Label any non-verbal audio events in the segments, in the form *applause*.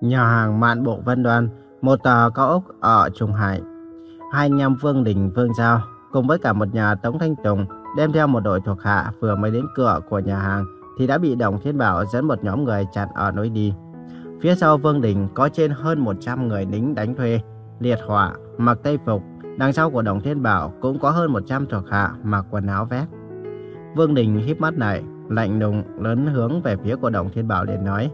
Nhà hàng Mạn Bộ Vân Đoan, một tòa cao ốc ở Trung Hải. Hai anh em Vương Đình, Vương Giao cùng với cả một nhà Tống Thanh Tùng đem theo một đội thuộc hạ vừa mới đến cửa của nhà hàng thì đã bị Đồng Thiên Bảo dẫn một nhóm người chặn ở lối đi. Phía sau Vương Đình có trên hơn 100 người lính đánh thuê, liệt hỏa, mặc tây phục. Đằng sau của Đồng Thiên Bảo cũng có hơn 100 thuộc hạ mặc quần áo vest. Vương Đình híp mắt lại, lạnh lùng lớn hướng về phía của Đồng Thiên Bảo để nói.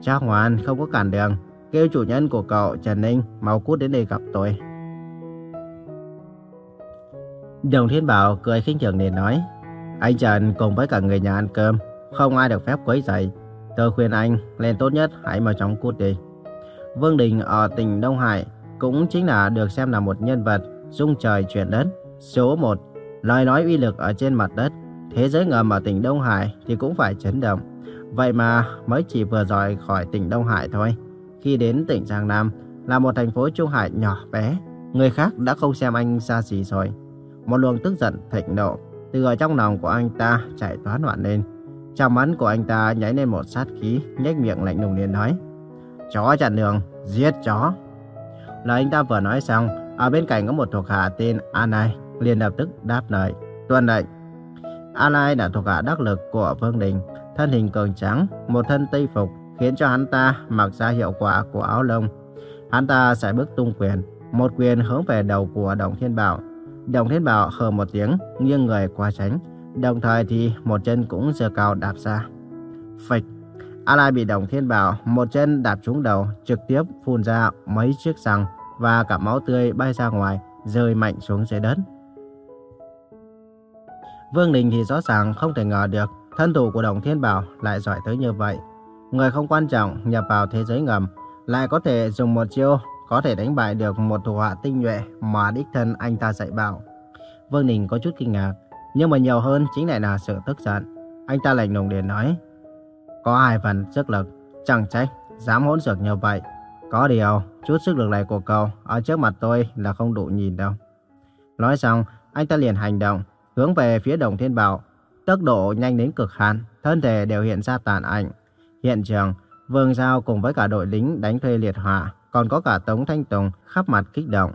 Cha ngoan, không có cản đường. Kêu chủ nhân của cậu Trần Ninh mau cút đến đây gặp tôi. Đồng Thiên Bảo cười khinh thường để nói. Anh Trần cùng với cả người nhà ăn cơm, không ai được phép quấy rầy. Tôi khuyên anh lên tốt nhất hãy mau chóng cút đi. Vương Đình ở tỉnh Đông Hải cũng chính là được xem là một nhân vật dung trời chuyển đất. Số 1, lời nói uy lực ở trên mặt đất. Thế giới ngầm ở tỉnh Đông Hải thì cũng phải chấn động. Vậy mà mới chỉ vừa rời khỏi tỉnh Đông Hải thôi. Khi đến tỉnh Giang Nam là một thành phố Trung Hải nhỏ bé, người khác đã không xem anh xa gì rồi. Một luồng tức giận thịnh nộ từ ở trong lòng của anh ta chạy toán loạn lên. Trong mắt của anh ta nhảy lên một sát khí, nhếch miệng lạnh lùng liền nói. Chó chặn đường, giết chó. Lời anh ta vừa nói xong, ở bên cạnh có một thuộc hạ tên Anai, liền lập tức đáp lời. Tuân lệnh. Anai là thuộc hạ đắc lực của Vương Đình, thân hình cường trắng, một thân tây phục, khiến cho hắn ta mặc ra hiệu quả của áo lông. Hắn ta sẽ bước tung quyền, một quyền hướng về đầu của Đồng Thiên Bảo. Đồng Thiên Bảo hờ một tiếng, nghiêng người qua tránh, đồng thời thì một chân cũng giơ cao đạp ra. Phịch, A Lai bị Đồng Thiên Bảo một chân đạp trúng đầu, trực tiếp phun ra mấy chiếc răng và cả máu tươi bay ra ngoài, rơi mạnh xuống dưới đất. Vương Đình thì rõ ràng không thể ngờ được thân thủ của Đồng Thiên Bảo lại giỏi tới như vậy. Người không quan trọng nhập vào thế giới ngầm lại có thể dùng một chiêu có thể đánh bại được một thủ hạ tinh nhuệ mà đích thân anh ta dạy bảo. Vương Đình có chút kinh ngạc, nhưng mà nhiều hơn chính lại là sự tức giận. Anh ta lạnh lùng để nói, có hai phần sức lực, chẳng trách, dám hỗn xược như vậy. Có điều, chút sức lực này của cậu ở trước mặt tôi là không đủ nhìn đâu. Nói xong, anh ta liền hành động, hướng về phía đồng thiên bảo. Tốc độ nhanh đến cực hạn, thân thể đều hiện ra tàn ảnh. Hiện trường, Vương Giao cùng với cả đội lính đánh thuê liệt hỏa, còn có cả Tống Thanh Tùng khắp mặt kích động.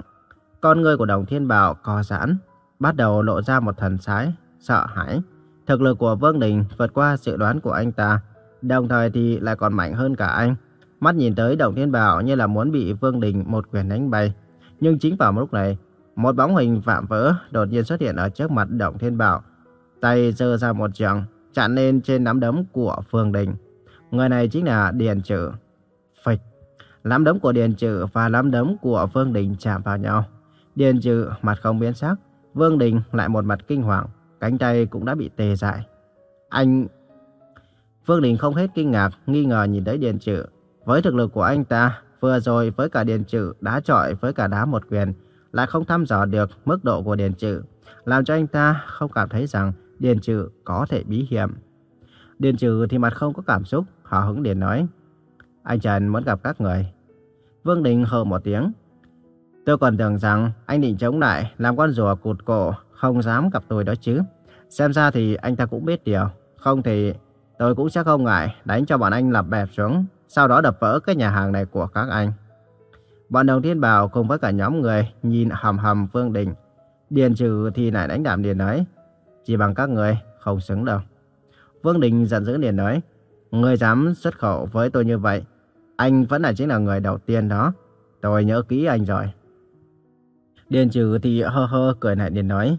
Con người của đồng thiên bảo co giãn, bắt đầu lộ ra một thần sái, sợ hãi. Thực lực của Vương Đình vượt qua dự đoán của anh ta, đồng thời thì lại còn mạnh hơn cả anh. Mắt nhìn tới Đồng Thiên Bảo như là muốn bị Vương Đình một quyền đánh bay. Nhưng chính vào lúc này, một bóng hình vạm vỡ đột nhiên xuất hiện ở trước mặt Đồng Thiên Bảo. Tay giơ ra một trường, chặn lên trên nắm đấm của phương Đình. Người này chính là Điền Trử. Phịch. Nắm đấm của Điền Trử và nắm đấm của phương Đình chạm vào nhau. Điền Trử mặt không biến sắc, Vương Đình lại một mặt kinh hoàng, cánh tay cũng đã bị tê dại. Anh... Vương Đình không hết kinh ngạc, nghi ngờ nhìn tới Điền Trử. Với thực lực của anh ta, vừa rồi với cả Điền Trử đá trọi với cả đá một quyền, lại không thăm dò được mức độ của Điền Trử, làm cho anh ta không cảm thấy rằng Điền trừ có thể bí hiểm. Điền Trừ thì mặt không có cảm xúc, hào hứng liền nói. Anh Trần muốn gặp các người. Vương Đình hờ một tiếng. Tôi còn tưởng rằng anh định chống lại, làm con rùa cụt cổ, không dám gặp tôi đó chứ. Xem ra thì anh ta cũng biết điều. Không thì tôi cũng sẽ không ngại đánh cho bọn anh lập bẹp xuống, sau đó đập vỡ cái nhà hàng này của các anh. Bọn đồng thiên bào cùng với cả nhóm người nhìn hầm hầm Vương Đình. Điền trừ thì lại đánh đạm điền nói. Chỉ bằng các người, không xứng đâu. Vương Đình giận dữ liền nói. Người dám xuất khẩu với tôi như vậy. Anh vẫn là chính là người đầu tiên đó. Tôi nhớ kỹ anh rồi. Điền trừ thì hơ hơ cười lại liền nói.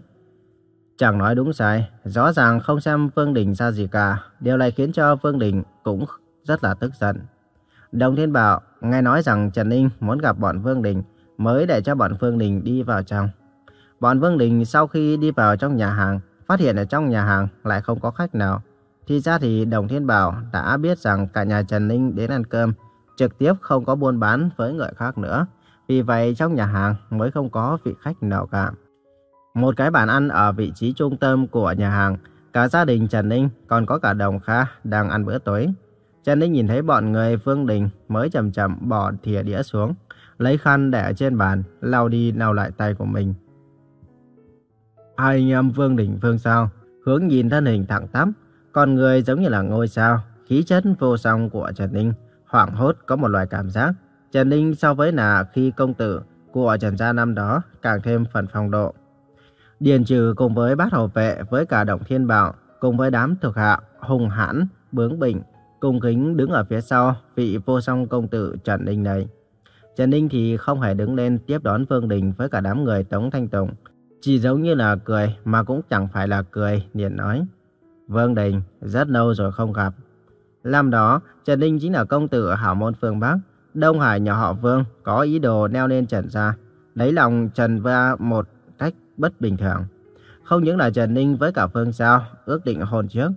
Chẳng nói đúng sai, rõ ràng không xem Vương Đình ra gì cả. Điều này khiến cho Vương Đình cũng rất là tức giận. Đồng Thiên Bảo nghe nói rằng Trần Ninh muốn gặp bọn Vương Đình mới để cho bọn Vương Đình đi vào trong. Bọn Vương Đình sau khi đi vào trong nhà hàng, phát hiện ở trong nhà hàng lại không có khách nào. Thì ra thì Đồng Thiên Bảo đã biết rằng cả nhà Trần Ninh đến ăn cơm, trực tiếp không có buôn bán với người khác nữa. Vì vậy trong nhà hàng mới không có vị khách nào cả. Một cái bàn ăn ở vị trí trung tâm của nhà hàng, cả gia đình Trần Ninh còn có cả Đồng Kha đang ăn bữa tối. Trần Ninh nhìn thấy bọn người Phương Đình mới chậm chậm bỏ thìa đĩa xuống, lấy khăn để ở trên bàn, lau đi lau lại tay của mình. Hai anh em Vương Đình Phương sao, hướng nhìn thân hình thẳng tắp, con người giống như là ngôi sao, khí chất vô song của Trần Ninh, hoảng hốt có một loại cảm giác. Trần Ninh so với là khi công tử của Trần Gia năm đó càng thêm phần phong độ. Điền trừ cùng với bát hầu vệ với cả Động Thiên Bảo cùng với đám thuộc hạ hùng hãn, bướng bỉnh, cung kính đứng ở phía sau vị vô song công tử Trần Ninh này. Trần Ninh thì không hề đứng lên tiếp đón Vương Đình với cả đám người Tống Thanh Tùng. Chỉ giống như là cười mà cũng chẳng phải là cười, liền nói. Vương Đình, rất lâu rồi không gặp. Năm đó, Trần Ninh chính là công tử hảo môn phương Bắc. Đông Hải nhà họ Vương có ý đồ neo lên Trần gia, lấy lòng Trần Va một cách bất bình thường. Không những là Trần Ninh với cả Phương Sao ước định hôn trước.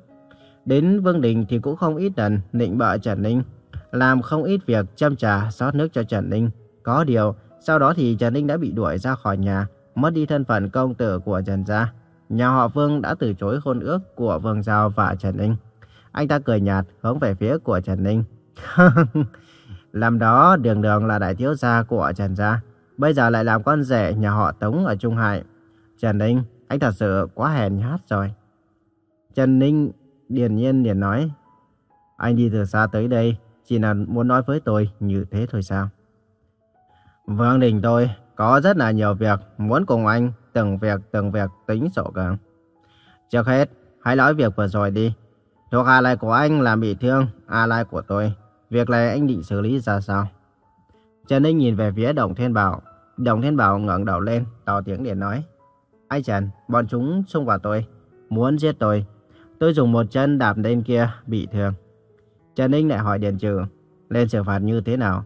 Đến Vương Đình thì cũng không ít lần nịnh bợ Trần Ninh, làm không ít việc chăm trà xót nước cho Trần Ninh. Có điều, sau đó thì Trần Ninh đã bị đuổi ra khỏi nhà, mất đi thân phận công tử của Trần gia. Nhà họ Vương đã từ chối hôn ước của Vương Giao và Trần Ninh. Anh ta cười nhạt hướng về phía của Trần Ninh. *laughs* làm đó đường đường là đại thiếu gia của Trần gia. Bây giờ lại làm con rể nhà họ Tống ở Trung Hải. Trần Ninh, anh thật sự quá hèn nhát rồi. Trần Ninh điền nhiên liền nói. Anh đi từ xa tới đây, chỉ là muốn nói với tôi như thế thôi sao? Vương Đình tôi có rất là nhiều việc muốn cùng anh từng việc từng việc tính sổ cả. Trước hết, hãy nói việc vừa rồi đi. Thuộc hạ lại của anh làm bị thương, a lai của tôi. Việc này anh định xử lý ra sao? Trần Ninh nhìn về phía Đồng Thiên Bảo. Đồng Thiên Bảo ngẩng đầu lên, to tiếng để nói. Anh Trần, bọn chúng xông vào tôi, muốn giết tôi. Tôi dùng một chân đạp lên kia, bị thương. Trần Ninh lại hỏi Điền Trừ, lên xử phạt như thế nào?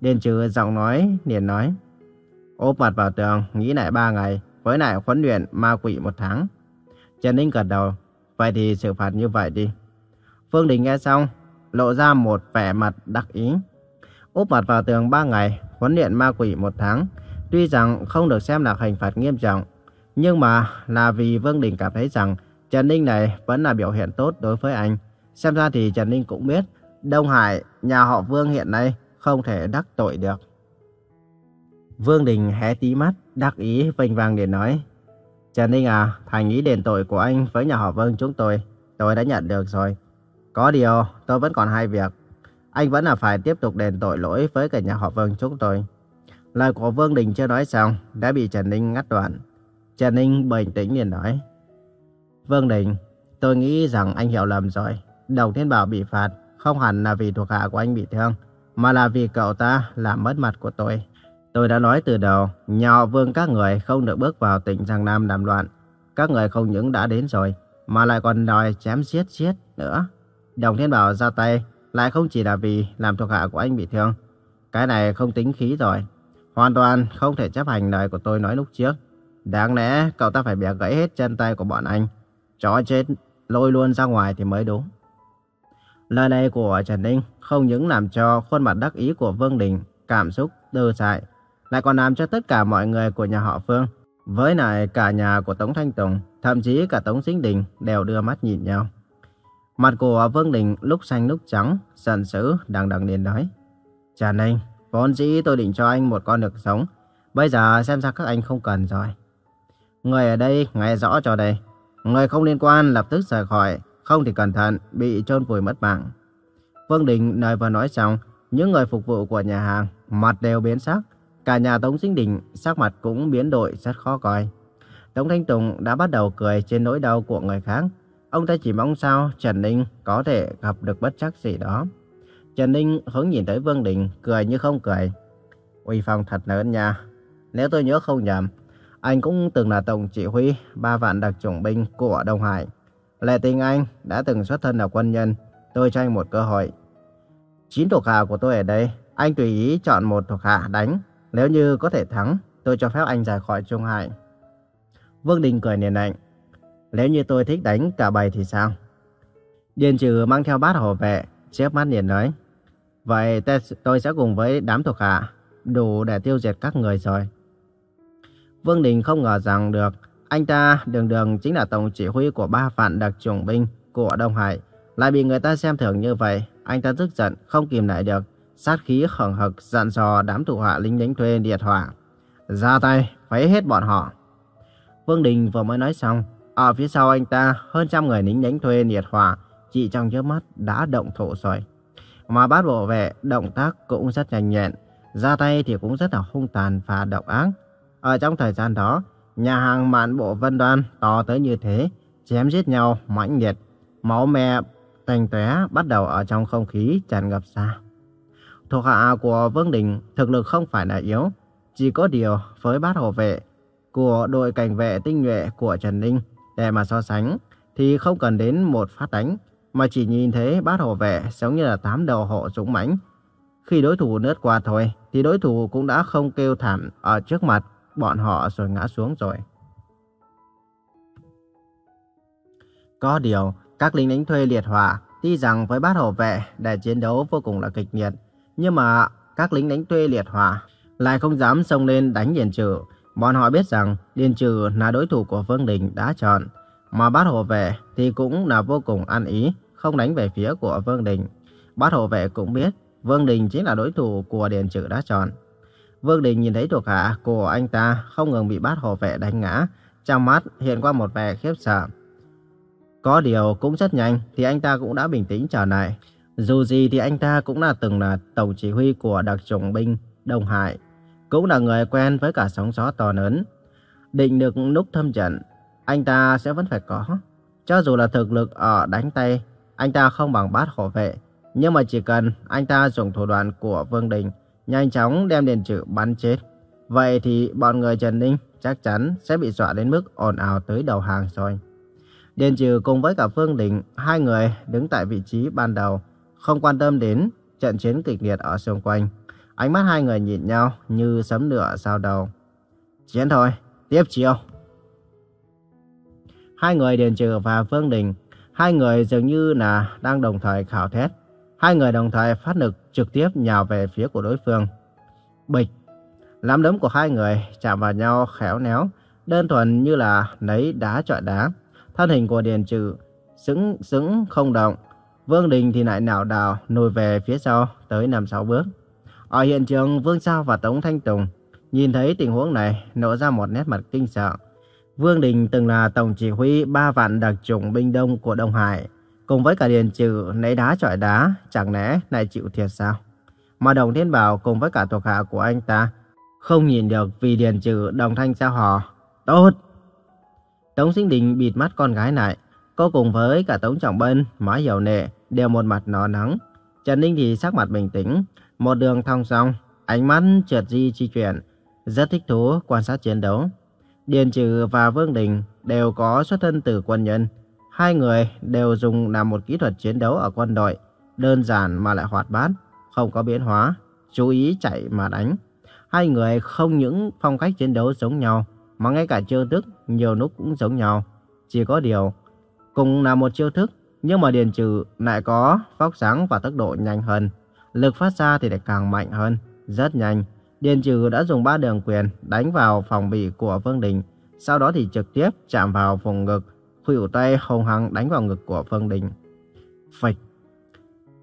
Điền Trừ giọng nói, liền nói. Ốp mặt vào tường, nghĩ lại ba ngày, với lại huấn luyện ma quỷ một tháng. Trần Ninh gật đầu, vậy thì xử phạt như vậy đi. Phương Đình nghe xong, lộ ra một vẻ mặt đặc ý. Úp mặt vào tường ba ngày, huấn luyện ma quỷ một tháng. Tuy rằng không được xem là hình phạt nghiêm trọng, nhưng mà là vì Vương Đình cảm thấy rằng Trần Ninh này vẫn là biểu hiện tốt đối với anh. Xem ra thì Trần Ninh cũng biết Đông Hải, nhà họ Vương hiện nay không thể đắc tội được. Vương Đình hé tí mắt, đắc ý vênh vang để nói. Trần Ninh à, thành ý đền tội của anh với nhà họ Vương chúng tôi, tôi đã nhận được rồi. Có điều, tôi vẫn còn hai việc. Anh vẫn là phải tiếp tục đền tội lỗi với cả nhà họ Vương chúng tôi. Lời của Vương Đình chưa nói xong, đã bị Trần Ninh ngắt đoạn. Trần Ninh bình tĩnh liền nói. Vương Đình, tôi nghĩ rằng anh hiểu lầm rồi. Đồng Thiên Bảo bị phạt không hẳn là vì thuộc hạ của anh bị thương, mà là vì cậu ta làm mất mặt của tôi. Tôi đã nói từ đầu, nhà họ Vương các người không được bước vào tỉnh Giang Nam làm loạn. Các người không những đã đến rồi, mà lại còn đòi chém giết giết nữa. Đồng Thiên Bảo ra tay lại không chỉ là vì làm thuộc hạ của anh bị thương. Cái này không tính khí rồi. Hoàn toàn không thể chấp hành lời của tôi nói lúc trước. Đáng lẽ cậu ta phải bẻ gãy hết chân tay của bọn anh. Chó chết, lôi luôn ra ngoài thì mới đúng. Lời này của Trần Ninh không những làm cho khuôn mặt đắc ý của Vương Đình cảm xúc đơ dại, lại còn làm cho tất cả mọi người của nhà họ Phương, với lại cả nhà của Tống Thanh Tùng, thậm chí cả Tống Sinh Đình đều đưa mắt nhìn nhau. Mặt của Vương Đình lúc xanh lúc trắng, giận dữ, đằng đằng liền nói. Trần Ninh, vốn dĩ tôi định cho anh một con được sống, bây giờ xem ra các anh không cần rồi. Người ở đây nghe rõ cho đây. Người không liên quan lập tức rời khỏi, không thì cẩn thận, bị trôn vùi mất mạng. Vương Đình nơi vừa nói xong, những người phục vụ của nhà hàng mặt đều biến sắc. Cả nhà Tống Sinh Đình sắc mặt cũng biến đổi rất khó coi. Tống Thanh Tùng đã bắt đầu cười trên nỗi đau của người khác. Ông ta chỉ mong sao Trần Ninh có thể gặp được bất chắc gì đó. Trần Ninh hướng nhìn tới Vương Đình, cười như không cười. Uy phong thật lớn nha. Nếu tôi nhớ không nhầm, anh cũng từng là tổng chỉ huy ba vạn đặc chủng binh của Đông Hải. Lệ tình anh đã từng xuất thân là quân nhân, tôi cho anh một cơ hội. Chín thuộc hạ của tôi ở đây, anh tùy ý chọn một thuộc hạ đánh. Nếu như có thể thắng, tôi cho phép anh rời khỏi Trung Hải. Vương Đình cười niềm nạnh. Nếu như tôi thích đánh cả bầy thì sao? Điền trừ mang theo bát hộ vệ, chớp mắt liền nói. Vậy tôi sẽ cùng với đám thuộc hạ, đủ để tiêu diệt các người rồi. Vương Đình không ngờ rằng được, anh ta đường đường chính là tổng chỉ huy của ba vạn đặc chủng binh của Đông Hải. Lại bị người ta xem thường như vậy, anh ta tức giận, không kìm lại được. Sát khí hừng hực dặn dò đám thủ hạ lính đánh thuê điệt hỏa. Ra tay, phế hết bọn họ. Vương Đình vừa mới nói xong, ở phía sau anh ta hơn trăm người lính đánh thuê điệt hỏa, chỉ trong chớp mắt đã động thổ rồi. Mà bát bộ vệ động tác cũng rất nhanh nhẹn, ra tay thì cũng rất là hung tàn và độc ác. Ở trong thời gian đó, nhà hàng mạn bộ vân đoan to tới như thế, chém giết nhau mãnh liệt, máu me tanh tóe bắt đầu ở trong không khí tràn ngập ra. Thuộc hạ của Vương Đình thực lực không phải là yếu, chỉ có điều với bát hộ vệ của đội cảnh vệ tinh nhuệ của Trần Ninh để mà so sánh thì không cần đến một phát đánh mà chỉ nhìn thấy bát hộ vệ giống như là tám đầu hộ dũng mãnh. Khi đối thủ lướt qua thôi thì đối thủ cũng đã không kêu thảm ở trước mặt bọn họ rồi ngã xuống rồi. Có điều, các lính đánh thuê liệt hỏa tuy rằng với bát hộ vệ để chiến đấu vô cùng là kịch liệt, nhưng mà các lính đánh thuê liệt hỏa lại không dám xông lên đánh Điền Trừ. Bọn họ biết rằng Điền Trừ là đối thủ của Vương Đình đã chọn, mà bát hộ vệ thì cũng là vô cùng ăn ý, không đánh về phía của Vương Đình. Bát hộ vệ cũng biết Vương Đình chính là đối thủ của Điền Trừ đã chọn. Vương Đình nhìn thấy thuộc hạ của anh ta không ngừng bị bát hộ vệ đánh ngã, trong mắt hiện qua một vẻ khiếp sợ. Có điều cũng rất nhanh thì anh ta cũng đã bình tĩnh trở lại. Dù gì thì anh ta cũng là từng là tổng chỉ huy của đặc chủng binh Đông Hải, cũng là người quen với cả sóng gió to lớn. Định được nút thâm trận, anh ta sẽ vẫn phải có. Cho dù là thực lực ở đánh tay, anh ta không bằng bát hộ vệ. Nhưng mà chỉ cần anh ta dùng thủ đoạn của Vương Đình, nhanh chóng đem điện trừ bắn chết. Vậy thì bọn người Trần Ninh chắc chắn sẽ bị dọa đến mức ồn ào tới đầu hàng rồi. Điền Trừ cùng với cả Vương Đình, hai người đứng tại vị trí ban đầu, không quan tâm đến trận chiến kịch liệt ở xung quanh. Ánh mắt hai người nhìn nhau như sấm lửa sao đầu. Chiến thôi, tiếp chiêu. Hai người Điền Trừ và Vương Đình, hai người dường như là đang đồng thời khảo thét. Hai người đồng thời phát lực trực tiếp nhào về phía của đối phương. Bịch, nắm đấm của hai người chạm vào nhau khéo léo, đơn thuần như là lấy đá chọi đá. Thân hình của Điền Trừ sững sững không động. Vương Đình thì lại nào đào lùi về phía sau tới năm sáu bước. Ở hiện trường, Vương Sao và Tống Thanh Tùng nhìn thấy tình huống này nổ ra một nét mặt kinh sợ. Vương Đình từng là tổng chỉ huy ba vạn đặc chủng binh đông của Đông Hải. Cùng với cả Điền Trừ nấy đá chọi đá, chẳng lẽ lại chịu thiệt sao? Mà Đồng Thiên Bảo cùng với cả thuộc hạ của anh ta không nhìn được vì Điền Trừ đồng thanh sao hò. Tốt! Tống Sinh Đình bịt mắt con gái lại. Cô cùng với cả Tống Trọng Bân, Mã Hiểu Nệ đều một mặt nó nắng. Trần Ninh thì sắc mặt bình tĩnh, một đường thong song, ánh mắt trượt di chi chuyển, rất thích thú quan sát chiến đấu. Điền Trừ và Vương Đình đều có xuất thân từ quân nhân. Hai người đều dùng làm một kỹ thuật chiến đấu ở quân đội, đơn giản mà lại hoạt bát, không có biến hóa, chú ý chạy mà đánh. Hai người không những phong cách chiến đấu giống nhau, mà ngay cả chiêu thức nhiều lúc cũng giống nhau. Chỉ có điều, cùng là một chiêu thức, nhưng mà Điền Trừ lại có phóc sáng và tốc độ nhanh hơn. Lực phát ra thì lại càng mạnh hơn, rất nhanh. Điền Trừ đã dùng ba đường quyền đánh vào phòng bị của Vương Đình, sau đó thì trực tiếp chạm vào vùng ngực, khuỷu tay hùng hăng đánh vào ngực của Vương Đình. Phịch!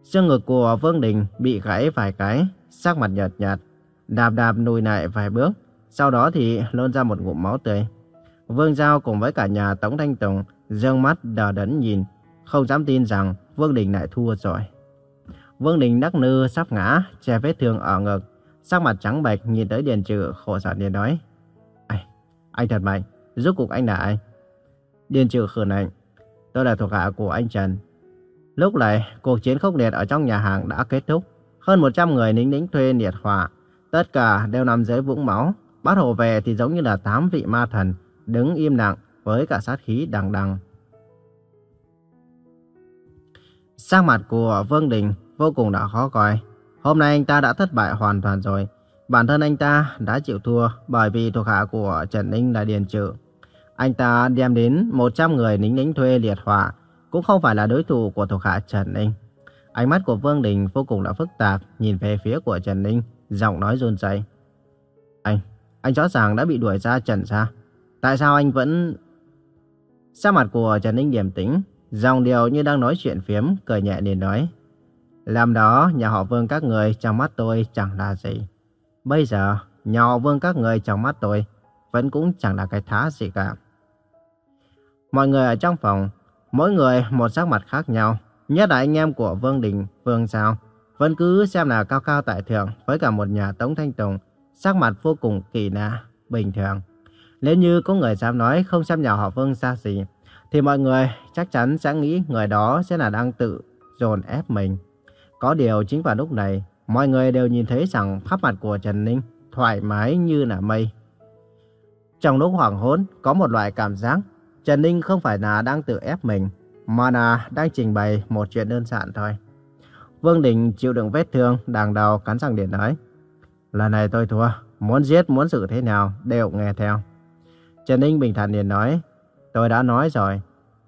Xương ngực của Vương Đình bị gãy vài cái, sắc mặt nhợt nhạt, đạp đạp lùi lại vài bước, sau đó thì lôn ra một ngụm máu tươi. Vương Giao cùng với cả nhà Tống Thanh Tùng dương mắt đờ đẫn nhìn, không dám tin rằng Vương Đình lại thua rồi. Vương Đình đắc nư sắp ngã, che vết thương ở ngực, sắc mặt trắng bệch nhìn tới Điền Trừ khổ sở liền nói. Anh, anh thật mạnh, rốt cuộc anh là ai? Điền Trừ khử lạnh, tôi là thuộc hạ của anh Trần. Lúc này, cuộc chiến khốc liệt ở trong nhà hàng đã kết thúc. Hơn 100 người lính lính thuê liệt hỏa, tất cả đều nằm dưới vũng máu. Bát hồ về thì giống như là tám vị ma thần, đứng im lặng với cả sát khí đằng đằng. Sắc mặt của Vương Đình vô cùng đã khó coi. Hôm nay anh ta đã thất bại hoàn toàn rồi. Bản thân anh ta đã chịu thua bởi vì thuộc hạ của Trần Ninh là Điền Trự. Anh ta đem đến 100 người lính lính thuê liệt hỏa, cũng không phải là đối thủ của thuộc hạ Trần Ninh. Ánh mắt của Vương Đình vô cùng là phức tạp, nhìn về phía của Trần Ninh, giọng nói run rẩy. Anh, anh rõ ràng đã bị đuổi ra Trần ra. Tại sao anh vẫn... Sắc mặt của Trần Ninh điềm tĩnh, dòng điều như đang nói chuyện phiếm, cười nhẹ liền nói. Làm đó, nhà họ Vương các người trong mắt tôi chẳng là gì. Bây giờ, nhà họ Vương các người trong mắt tôi vẫn cũng chẳng là cái thá gì cả. Mọi người ở trong phòng, mỗi người một sắc mặt khác nhau. Nhất là anh em của Vương Đình, Vương Giao, vẫn cứ xem là cao cao tại thượng với cả một nhà Tống Thanh Tùng, sắc mặt vô cùng kỳ lạ, bình thường. Nếu như có người dám nói không xem nhà họ Vương ra gì, thì mọi người chắc chắn sẽ nghĩ người đó sẽ là đang tự dồn ép mình. Có điều chính vào lúc này, mọi người đều nhìn thấy rằng khắp mặt của Trần Ninh thoải mái như là mây. Trong lúc hoảng hốt, có một loại cảm giác Trần Ninh không phải là đang tự ép mình, mà là đang trình bày một chuyện đơn giản thôi. Vương Đình chịu đựng vết thương, đàng đầu cắn răng điện nói. Lần này tôi thua, muốn giết muốn xử thế nào, đều nghe theo. Trần Ninh bình thản liền nói, tôi đã nói rồi,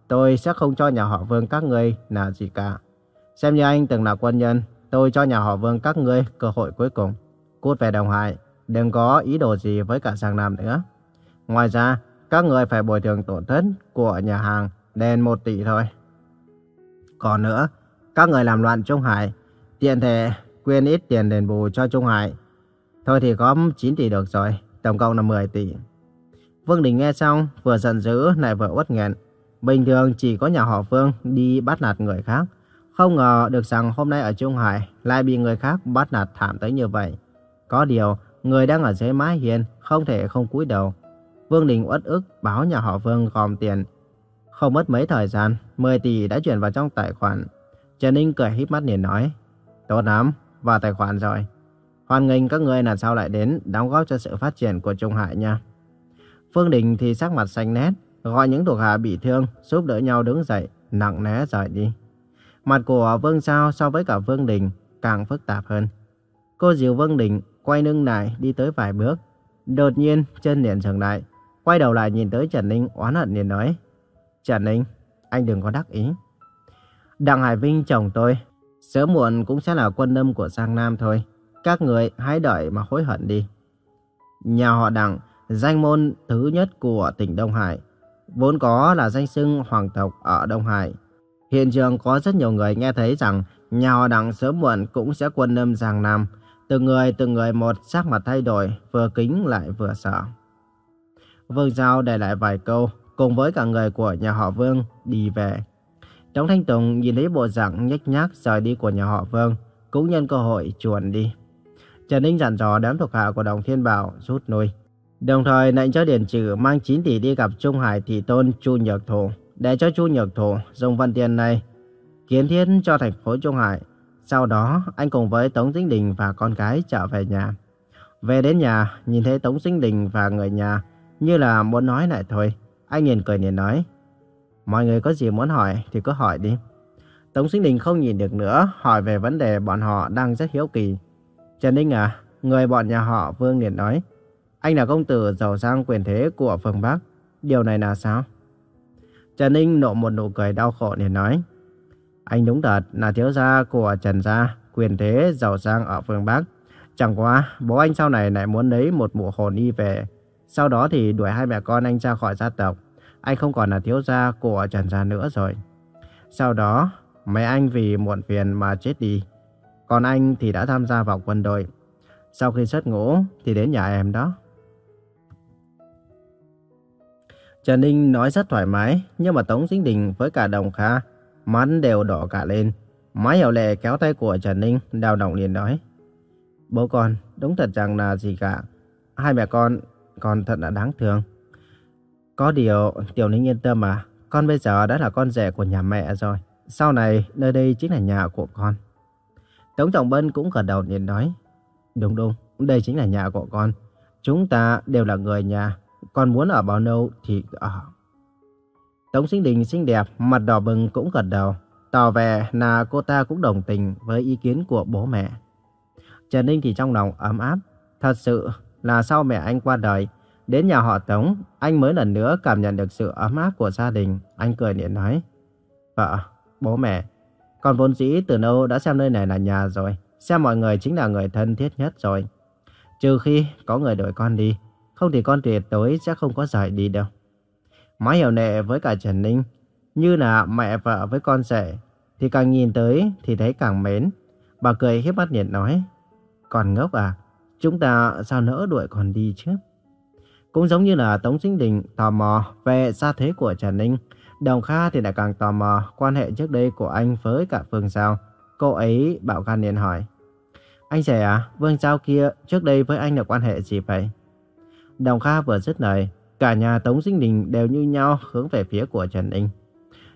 tôi sẽ không cho nhà họ Vương các ngươi là gì cả. Xem như anh từng là quân nhân, tôi cho nhà họ Vương các ngươi cơ hội cuối cùng. Cút về Đồng Hải, đừng có ý đồ gì với cả Giang Nam nữa. Ngoài ra, các người phải bồi thường tổn thất của nhà hàng đền 1 tỷ thôi. Còn nữa, các người làm loạn Trung Hải, tiện thể quyên ít tiền đền bù cho Trung Hải. Thôi thì có 9 tỷ được rồi, tổng cộng là 10 tỷ. Vương Đình nghe xong, vừa giận dữ lại vừa uất nghẹn. Bình thường chỉ có nhà họ Vương đi bắt nạt người khác. Không ngờ được rằng hôm nay ở Trung Hải lại bị người khác bắt nạt thảm tới như vậy. Có điều, người đang ở dưới mái hiên không thể không cúi đầu. Vương Đình uất ức báo nhà họ Vương gom tiền. Không mất mấy thời gian, 10 tỷ đã chuyển vào trong tài khoản. Trần Ninh cười híp mắt liền nói, Tốt lắm, vào tài khoản rồi. Hoan nghênh các người là sao lại đến đóng góp cho sự phát triển của Trung Hải nha. Phương Đình thì sắc mặt xanh nét, gọi những thuộc hạ bị thương, giúp đỡ nhau đứng dậy, nặng nề rời đi. Mặt của Vương Sao so với cả Vương Đình càng phức tạp hơn. Cô dìu Vương Đình quay lưng lại đi tới vài bước. Đột nhiên chân liền dừng lại, quay đầu lại nhìn tới Trần Ninh oán hận liền nói. Trần Ninh, anh đừng có đắc ý. Đặng Hải Vinh chồng tôi, sớm muộn cũng sẽ là quân lâm của Giang Nam thôi. Các người hãy đợi mà hối hận đi. Nhà họ Đặng, danh môn thứ nhất của tỉnh Đông Hải, vốn có là danh xưng hoàng tộc ở Đông Hải. Hiện trường có rất nhiều người nghe thấy rằng nhà họ Đặng sớm muộn cũng sẽ quân lâm Giang Nam. Từng người từng người một sắc mặt thay đổi, vừa kính lại vừa sợ. Vương Giao để lại vài câu, cùng với cả người của nhà họ Vương đi về. Tống Thanh Tùng nhìn thấy bộ dạng nhếch nhác rời đi của nhà họ Vương, cũng nhân cơ hội chuồn đi. Trần Ninh dặn dò đám thuộc hạ của Đồng Thiên Bảo rút lui. Đồng thời lệnh cho Điền Trừ mang 9 tỷ đi gặp Trung Hải Thị Tôn Chu Nhược Thổ, để cho Chu Nhược Thổ dùng phần tiền này kiến thiết cho thành phố Trung Hải. Sau đó, anh cùng với Tống Dĩnh Đình và con gái trở về nhà. Về đến nhà, nhìn thấy Tống Dĩnh Đình và người nhà, như là muốn nói lại thôi. Anh nhìn cười nhìn nói, mọi người có gì muốn hỏi thì cứ hỏi đi. Tống Sinh Đình không nhìn được nữa, hỏi về vấn đề bọn họ đang rất hiếu kỳ. Trần Ninh à, người bọn nhà họ Vương liền nói, anh là công tử giàu sang quyền thế của phương Bắc, điều này là sao? Trần Ninh nộ một nụ cười đau khổ để nói, anh đúng thật là thiếu gia của Trần gia, quyền thế giàu sang ở phương Bắc. Chẳng qua, bố anh sau này lại muốn lấy một mụ hồn y về, sau đó thì đuổi hai mẹ con anh ra khỏi gia tộc. Anh không còn là thiếu gia của Trần Gia nữa rồi. Sau đó, mấy anh vì muộn phiền mà chết đi. Còn anh thì đã tham gia vào quân đội. Sau khi xuất ngũ thì đến nhà em đó. Trần Ninh nói rất thoải mái, nhưng mà Tống Dính Đình với cả Đồng Kha, mắt đều đỏ cả lên. Má hiểu lệ kéo tay của Trần Ninh, đào động liền nói. Bố con, đúng thật rằng là gì cả. Hai mẹ con con thật là đáng thương. Có điều, Tiểu Ninh yên tâm mà, con bây giờ đã là con rể của nhà mẹ rồi. Sau này, nơi đây chính là nhà của con. Tống Trọng Bân cũng gật đầu liền nói. Đúng đúng, đây chính là nhà của con. Chúng ta đều là người nhà, còn muốn ở bao lâu thì ở. Tống Sinh Đình xinh đẹp, mặt đỏ bừng cũng gật đầu, tỏ vẻ là cô ta cũng đồng tình với ý kiến của bố mẹ. Trần Ninh thì trong lòng ấm áp, thật sự là sau mẹ anh qua đời, đến nhà họ Tống, anh mới lần nữa cảm nhận được sự ấm áp của gia đình. Anh cười điện nói, Vợ, bố mẹ, con vốn dĩ từ lâu đã xem nơi này là nhà rồi, xem mọi người chính là người thân thiết nhất rồi. Trừ khi có người đuổi con đi, không thì con tuyệt đối sẽ không có rời đi đâu. Má hiểu nệ với cả Trần Ninh, như là mẹ vợ với con rể, thì càng nhìn tới thì thấy càng mến. Bà cười hiếp mắt nhiệt nói, còn ngốc à, Chúng ta sao nỡ đuổi con đi chứ? Cũng giống như là Tống Sinh Đình tò mò về gia thế của Trần Ninh. Đồng Kha thì lại càng tò mò quan hệ trước đây của anh với cả Phương Sao. Cô ấy bảo gan liền hỏi. Anh rể à, Vương Giao kia trước đây với anh là quan hệ gì vậy? Đồng Kha vừa dứt lời, cả nhà Tống Sinh Đình đều như nhau hướng về phía của Trần Ninh.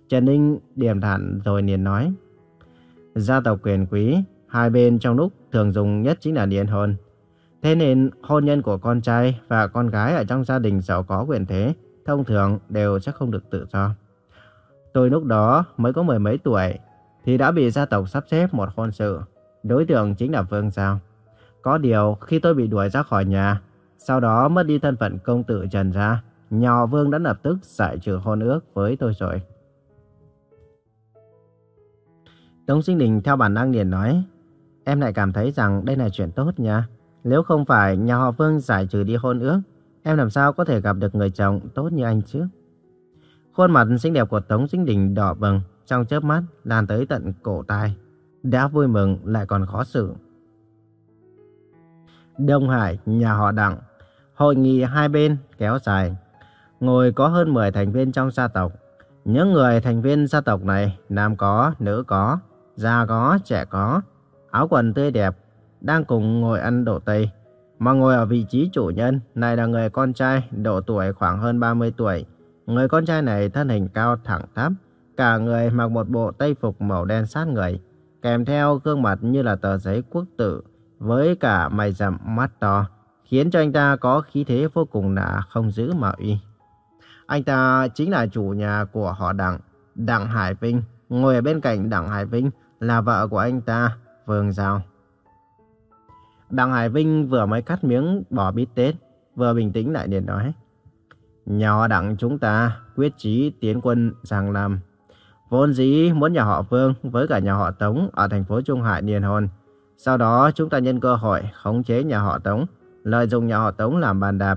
Trần Ninh điềm thản rồi liền nói. Gia tộc quyền quý, hai bên trong lúc thường dùng nhất chính là điện hôn. Thế nên hôn nhân của con trai và con gái ở trong gia đình giàu có quyền thế thông thường đều sẽ không được tự do. Tôi lúc đó mới có mười mấy tuổi thì đã bị gia tộc sắp xếp một hôn sự. Đối tượng chính là Vương Giao. Có điều khi tôi bị đuổi ra khỏi nhà, sau đó mất đi thân phận công tử Trần ra, nhà họ Vương đã lập tức giải trừ hôn ước với tôi rồi. Tống Sinh Đình theo bản năng liền nói, em lại cảm thấy rằng đây là chuyện tốt nha. Nếu không phải nhà họ Vương giải trừ đi hôn ước, em làm sao có thể gặp được người chồng tốt như anh chứ? Khuôn mặt xinh đẹp của Tống Sinh Đình đỏ bừng, trong chớp mắt lan tới tận cổ tai. Đã vui mừng lại còn khó xử. Đông Hải, nhà họ Đặng. Hội nghị hai bên kéo dài. Ngồi có hơn 10 thành viên trong gia tộc. Những người thành viên gia tộc này, nam có, nữ có, già có, trẻ có, áo quần tươi đẹp, đang cùng ngồi ăn đồ Tây. Mà ngồi ở vị trí chủ nhân, này là người con trai, độ tuổi khoảng hơn 30 tuổi. Người con trai này thân hình cao thẳng tắp, cả người mặc một bộ tây phục màu đen sát người, kèm theo gương mặt như là tờ giấy quốc tử, với cả mày rậm mắt to, khiến cho anh ta có khí thế vô cùng là không giữ mà uy. Anh ta chính là chủ nhà của họ Đặng, Đặng Hải Vinh, ngồi ở bên cạnh Đặng Hải Vinh là vợ của anh ta, Vương Giao. Đặng Hải Vinh vừa mới cắt miếng bò bít tết, vừa bình tĩnh lại liền nói. Nhà họ Đặng chúng ta quyết chí tiến quân sang Nam. Vốn dĩ muốn nhà họ Vương với cả nhà họ Tống ở thành phố Trung Hải niên hôn. Sau đó chúng ta nhân cơ hội khống chế nhà họ Tống, lợi dụng nhà họ Tống làm bàn đạp,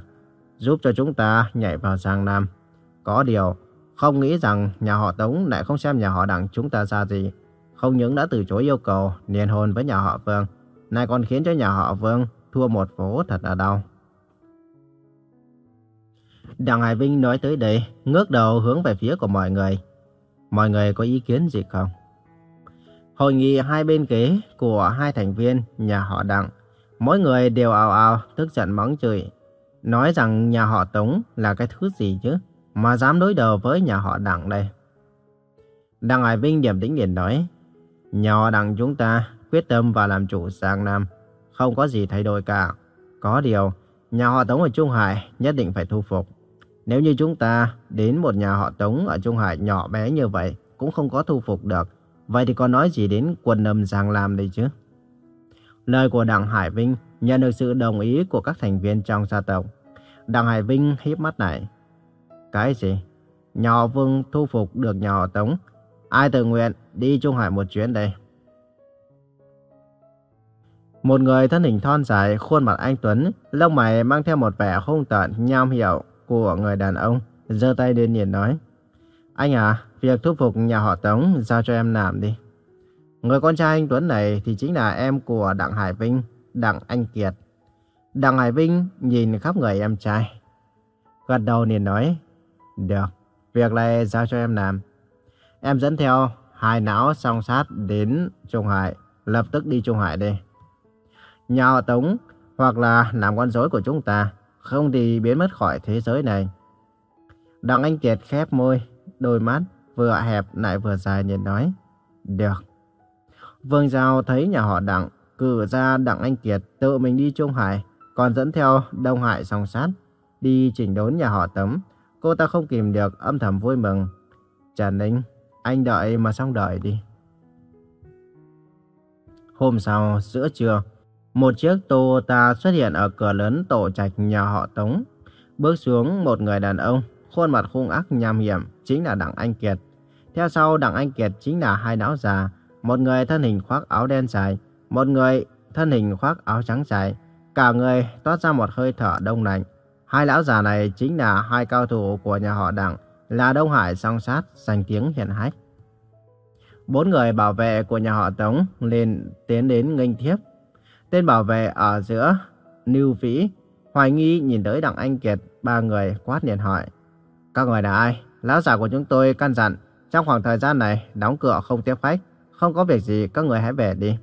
giúp cho chúng ta nhảy vào Giang Nam. Có điều, không nghĩ rằng nhà họ Tống lại không xem nhà họ Đặng chúng ta ra gì. Không những đã từ chối yêu cầu liên hôn với nhà họ Vương, này còn khiến cho nhà họ Vương thua một phố thật là đau. Đặng Hải Vinh nói tới đây, ngước đầu hướng về phía của mọi người. Mọi người có ý kiến gì không? Hội nghị hai bên kế của hai thành viên nhà họ Đặng, mỗi người đều ào ào tức giận mắng chửi, nói rằng nhà họ Tống là cái thứ gì chứ, mà dám đối đầu với nhà họ Đặng đây. Đặng Hải Vinh điểm tĩnh liền nói, nhà họ Đặng chúng ta quyết tâm và làm chủ Giang Nam, không có gì thay đổi cả. Có điều, nhà họ Tống ở Trung Hải nhất định phải thu phục. Nếu như chúng ta đến một nhà họ Tống ở Trung Hải nhỏ bé như vậy cũng không có thu phục được, vậy thì còn nói gì đến quân âm Giang Lam đây chứ? Lời của Đặng Hải Vinh nhận được sự đồng ý của các thành viên trong gia tộc. Đặng Hải Vinh híp mắt lại. Cái gì? Nhỏ Vương thu phục được nhà họ Tống. Ai tự nguyện đi Trung Hải một chuyến đây? Một người thân hình thon dài, khuôn mặt anh Tuấn, lông mày mang theo một vẻ hung tợn, nham hiểu, của người đàn ông, giơ tay lên nhìn nói. Anh à, việc thu phục nhà họ Tống giao cho em làm đi. Người con trai anh Tuấn này thì chính là em của Đặng Hải Vinh, Đặng Anh Kiệt. Đặng Hải Vinh nhìn khắp người em trai. Gật đầu liền nói, được, việc này giao cho em làm. Em dẫn theo hai não song sát đến Trung Hải, lập tức đi Trung Hải đi. Nhà họ Tống hoặc là làm con rối của chúng ta không thì biến mất khỏi thế giới này. Đặng Anh Kiệt khép môi, đôi mắt vừa hẹp lại vừa dài nhìn nói. Được. Vương Giao thấy nhà họ Đặng cử ra Đặng Anh Kiệt tự mình đi Trung Hải, còn dẫn theo Đông Hải song sát, đi chỉnh đốn nhà họ Tấm. Cô ta không kìm được âm thầm vui mừng. Trần Ninh, anh đợi mà xong đợi đi. Hôm sau, giữa trưa, một chiếc Toyota xuất hiện ở cửa lớn tổ trạch nhà họ Tống. Bước xuống một người đàn ông, khuôn mặt hung ác nham hiểm, chính là Đặng Anh Kiệt. Theo sau Đặng Anh Kiệt chính là hai lão già, một người thân hình khoác áo đen dài, một người thân hình khoác áo trắng dài. Cả người toát ra một hơi thở đông lạnh. Hai lão già này chính là hai cao thủ của nhà họ Đặng, là Đông Hải song sát, danh tiếng hiện hách. Bốn người bảo vệ của nhà họ Tống liền tiến đến nghênh tiếp. Tên bảo vệ ở giữa, Lưu Vĩ, hoài nghi nhìn tới Đặng Anh Kiệt, ba người quát liền hỏi. Các người là ai? Lão già của chúng tôi căn dặn, trong khoảng thời gian này, đóng cửa không tiếp khách, không có việc gì các người hãy về đi.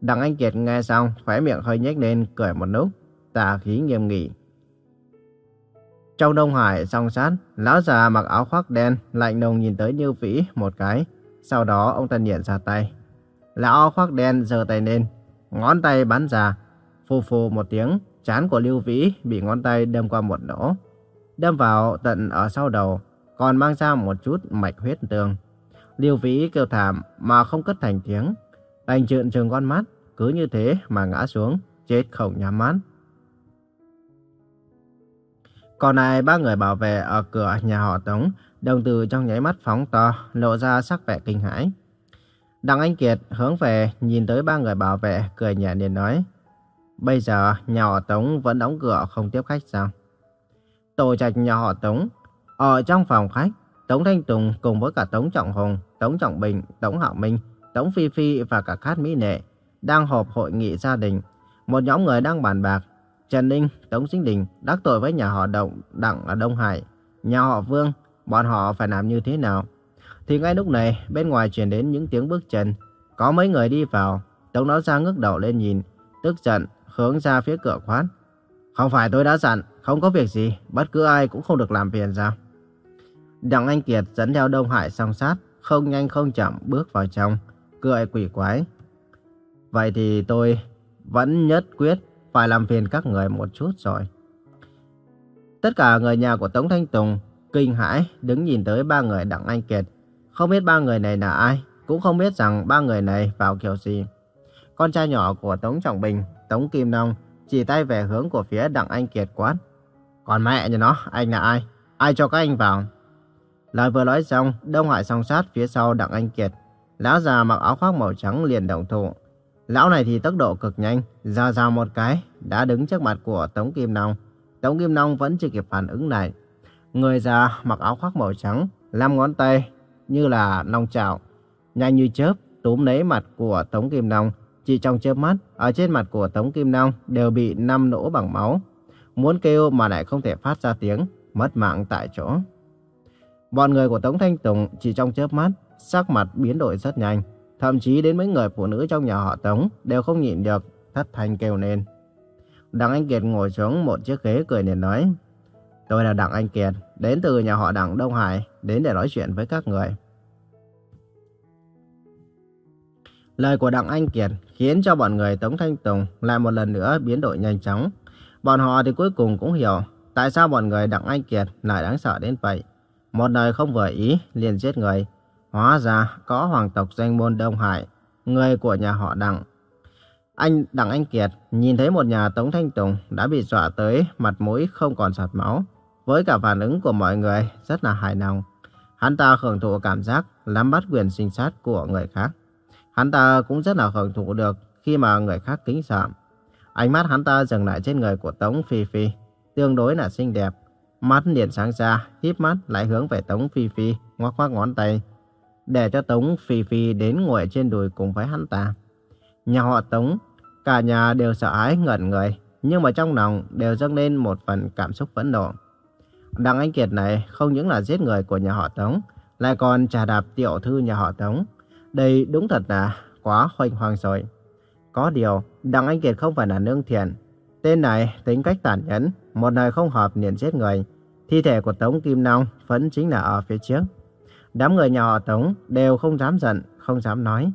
Đặng Anh Kiệt nghe xong, khóe miệng hơi nhếch lên, cười một lúc, tà khí nghiêm nghị. Trong Đông Hải song sát, lão già mặc áo khoác đen, lạnh lùng nhìn tới Như Vĩ một cái. Sau đó ông ta nhện ra tay. Lão áo khoác đen giơ tay lên, ngón tay bắn ra. Phù phù một tiếng, chán của Lưu Vĩ bị ngón tay đâm qua một lỗ. Đâm vào tận ở sau đầu, còn mang ra một chút mạch huyết tương. Liêu Vĩ kêu thảm mà không cất thành tiếng. Anh trợn trừng con mắt, cứ như thế mà ngã xuống, chết không nhắm mắt. Còn lại ba người bảo vệ ở cửa nhà họ Tống, đồng từ trong nháy mắt phóng to, lộ ra sắc vẻ kinh hãi. Đặng Anh Kiệt hướng về nhìn tới ba người bảo vệ, cười nhẹ liền nói. Bây giờ nhà họ Tống vẫn đóng cửa không tiếp khách sao? Tổ trạch nhà họ Tống, ở trong phòng khách, Tống Thanh Tùng cùng với cả Tống Trọng Hùng, Tống Trọng Bình, Tống Hạo Minh, Tống Phi Phi và cả khát Mỹ Nệ đang họp hội nghị gia đình. Một nhóm người đang bàn bạc Trần Ninh, Tống Sinh Đình đắc tội với nhà họ Động, Đặng ở Đông Hải, nhà họ Vương, bọn họ phải làm như thế nào? Thì ngay lúc này, bên ngoài truyền đến những tiếng bước chân. Có mấy người đi vào, Tống Lão Giang ngước đầu lên nhìn, tức giận, hướng ra phía cửa quán. Không phải tôi đã dặn, không có việc gì, bất cứ ai cũng không được làm phiền sao? Đặng Anh Kiệt dẫn theo Đông Hải song sát, không nhanh không chậm bước vào trong, cười quỷ quái. Vậy thì tôi vẫn nhất quyết phải làm phiền các người một chút rồi. Tất cả người nhà của Tống Thanh Tùng kinh hãi đứng nhìn tới ba người Đặng Anh Kiệt. Không biết ba người này là ai, cũng không biết rằng ba người này vào kiểu gì. Con trai nhỏ của Tống Trọng Bình, Tống Kim Nông, chỉ tay về hướng của phía Đặng Anh Kiệt quát. Còn mẹ như nó, anh là ai? Ai cho các anh vào? Lời vừa nói xong, Đông Hải song sát phía sau Đặng Anh Kiệt. Lão già mặc áo khoác màu trắng liền động thủ. Lão này thì tốc độ cực nhanh, ra ra một cái, đã đứng trước mặt của Tống Kim Nông. Tống Kim Nông vẫn chưa kịp phản ứng lại. Người già mặc áo khoác màu trắng, năm ngón tay như là long chảo, nhanh như chớp túm lấy mặt của Tống Kim Nông. Chỉ trong chớp mắt, ở trên mặt của Tống Kim Nông đều bị năm nỗ bằng máu. Muốn kêu mà lại không thể phát ra tiếng, mất mạng tại chỗ. Bọn người của Tống Thanh Tùng chỉ trong chớp mắt, sắc mặt biến đổi rất nhanh. Thậm chí đến mấy người phụ nữ trong nhà họ Tống đều không nhịn được, thất thanh kêu lên. Đặng Anh Kiệt ngồi xuống một chiếc ghế cười liền nói. Tôi là Đặng Anh Kiệt, đến từ nhà họ Đặng Đông Hải, đến để nói chuyện với các người. Lời của Đặng Anh Kiệt khiến cho bọn người Tống Thanh Tùng lại một lần nữa biến đổi nhanh chóng. Bọn họ thì cuối cùng cũng hiểu tại sao bọn người Đặng Anh Kiệt lại đáng sợ đến vậy. Một lời không vừa ý liền giết người. Hóa ra có hoàng tộc danh môn Đông Hải, người của nhà họ Đặng. Anh Đặng Anh Kiệt nhìn thấy một nhà Tống Thanh Tùng đã bị dọa tới mặt mũi không còn sạt máu. Với cả phản ứng của mọi người rất là hài lòng. Hắn ta hưởng thụ cảm giác nắm bắt quyền sinh sát của người khác. Hắn ta cũng rất là hưởng thụ được khi mà người khác kính sợ. Ánh mắt hắn ta dừng lại trên người của Tống Phi Phi, tương đối là xinh đẹp. Mắt liền sáng ra, híp mắt lại hướng về Tống Phi Phi, ngoắc ngoắc ngón tay, để cho Tống Phi Phi đến ngồi trên đùi cùng với hắn ta. Nhà họ Tống, cả nhà đều sợ hãi ngẩn người, nhưng mà trong lòng đều dâng lên một phần cảm xúc phẫn nộ. Đặng Anh Kiệt này không những là giết người của nhà họ Tống, lại còn trà đạp tiểu thư nhà họ Tống. Đây đúng thật là quá hoành hoang rồi. Có điều, Đặng Anh Kiệt không phải là nương thiện. Tên này tính cách tàn nhẫn, một lời không hợp liền giết người. Thi thể của Tống Kim Long vẫn chính là ở phía trước. Đám người nhà họ Tống đều không dám giận, không dám nói.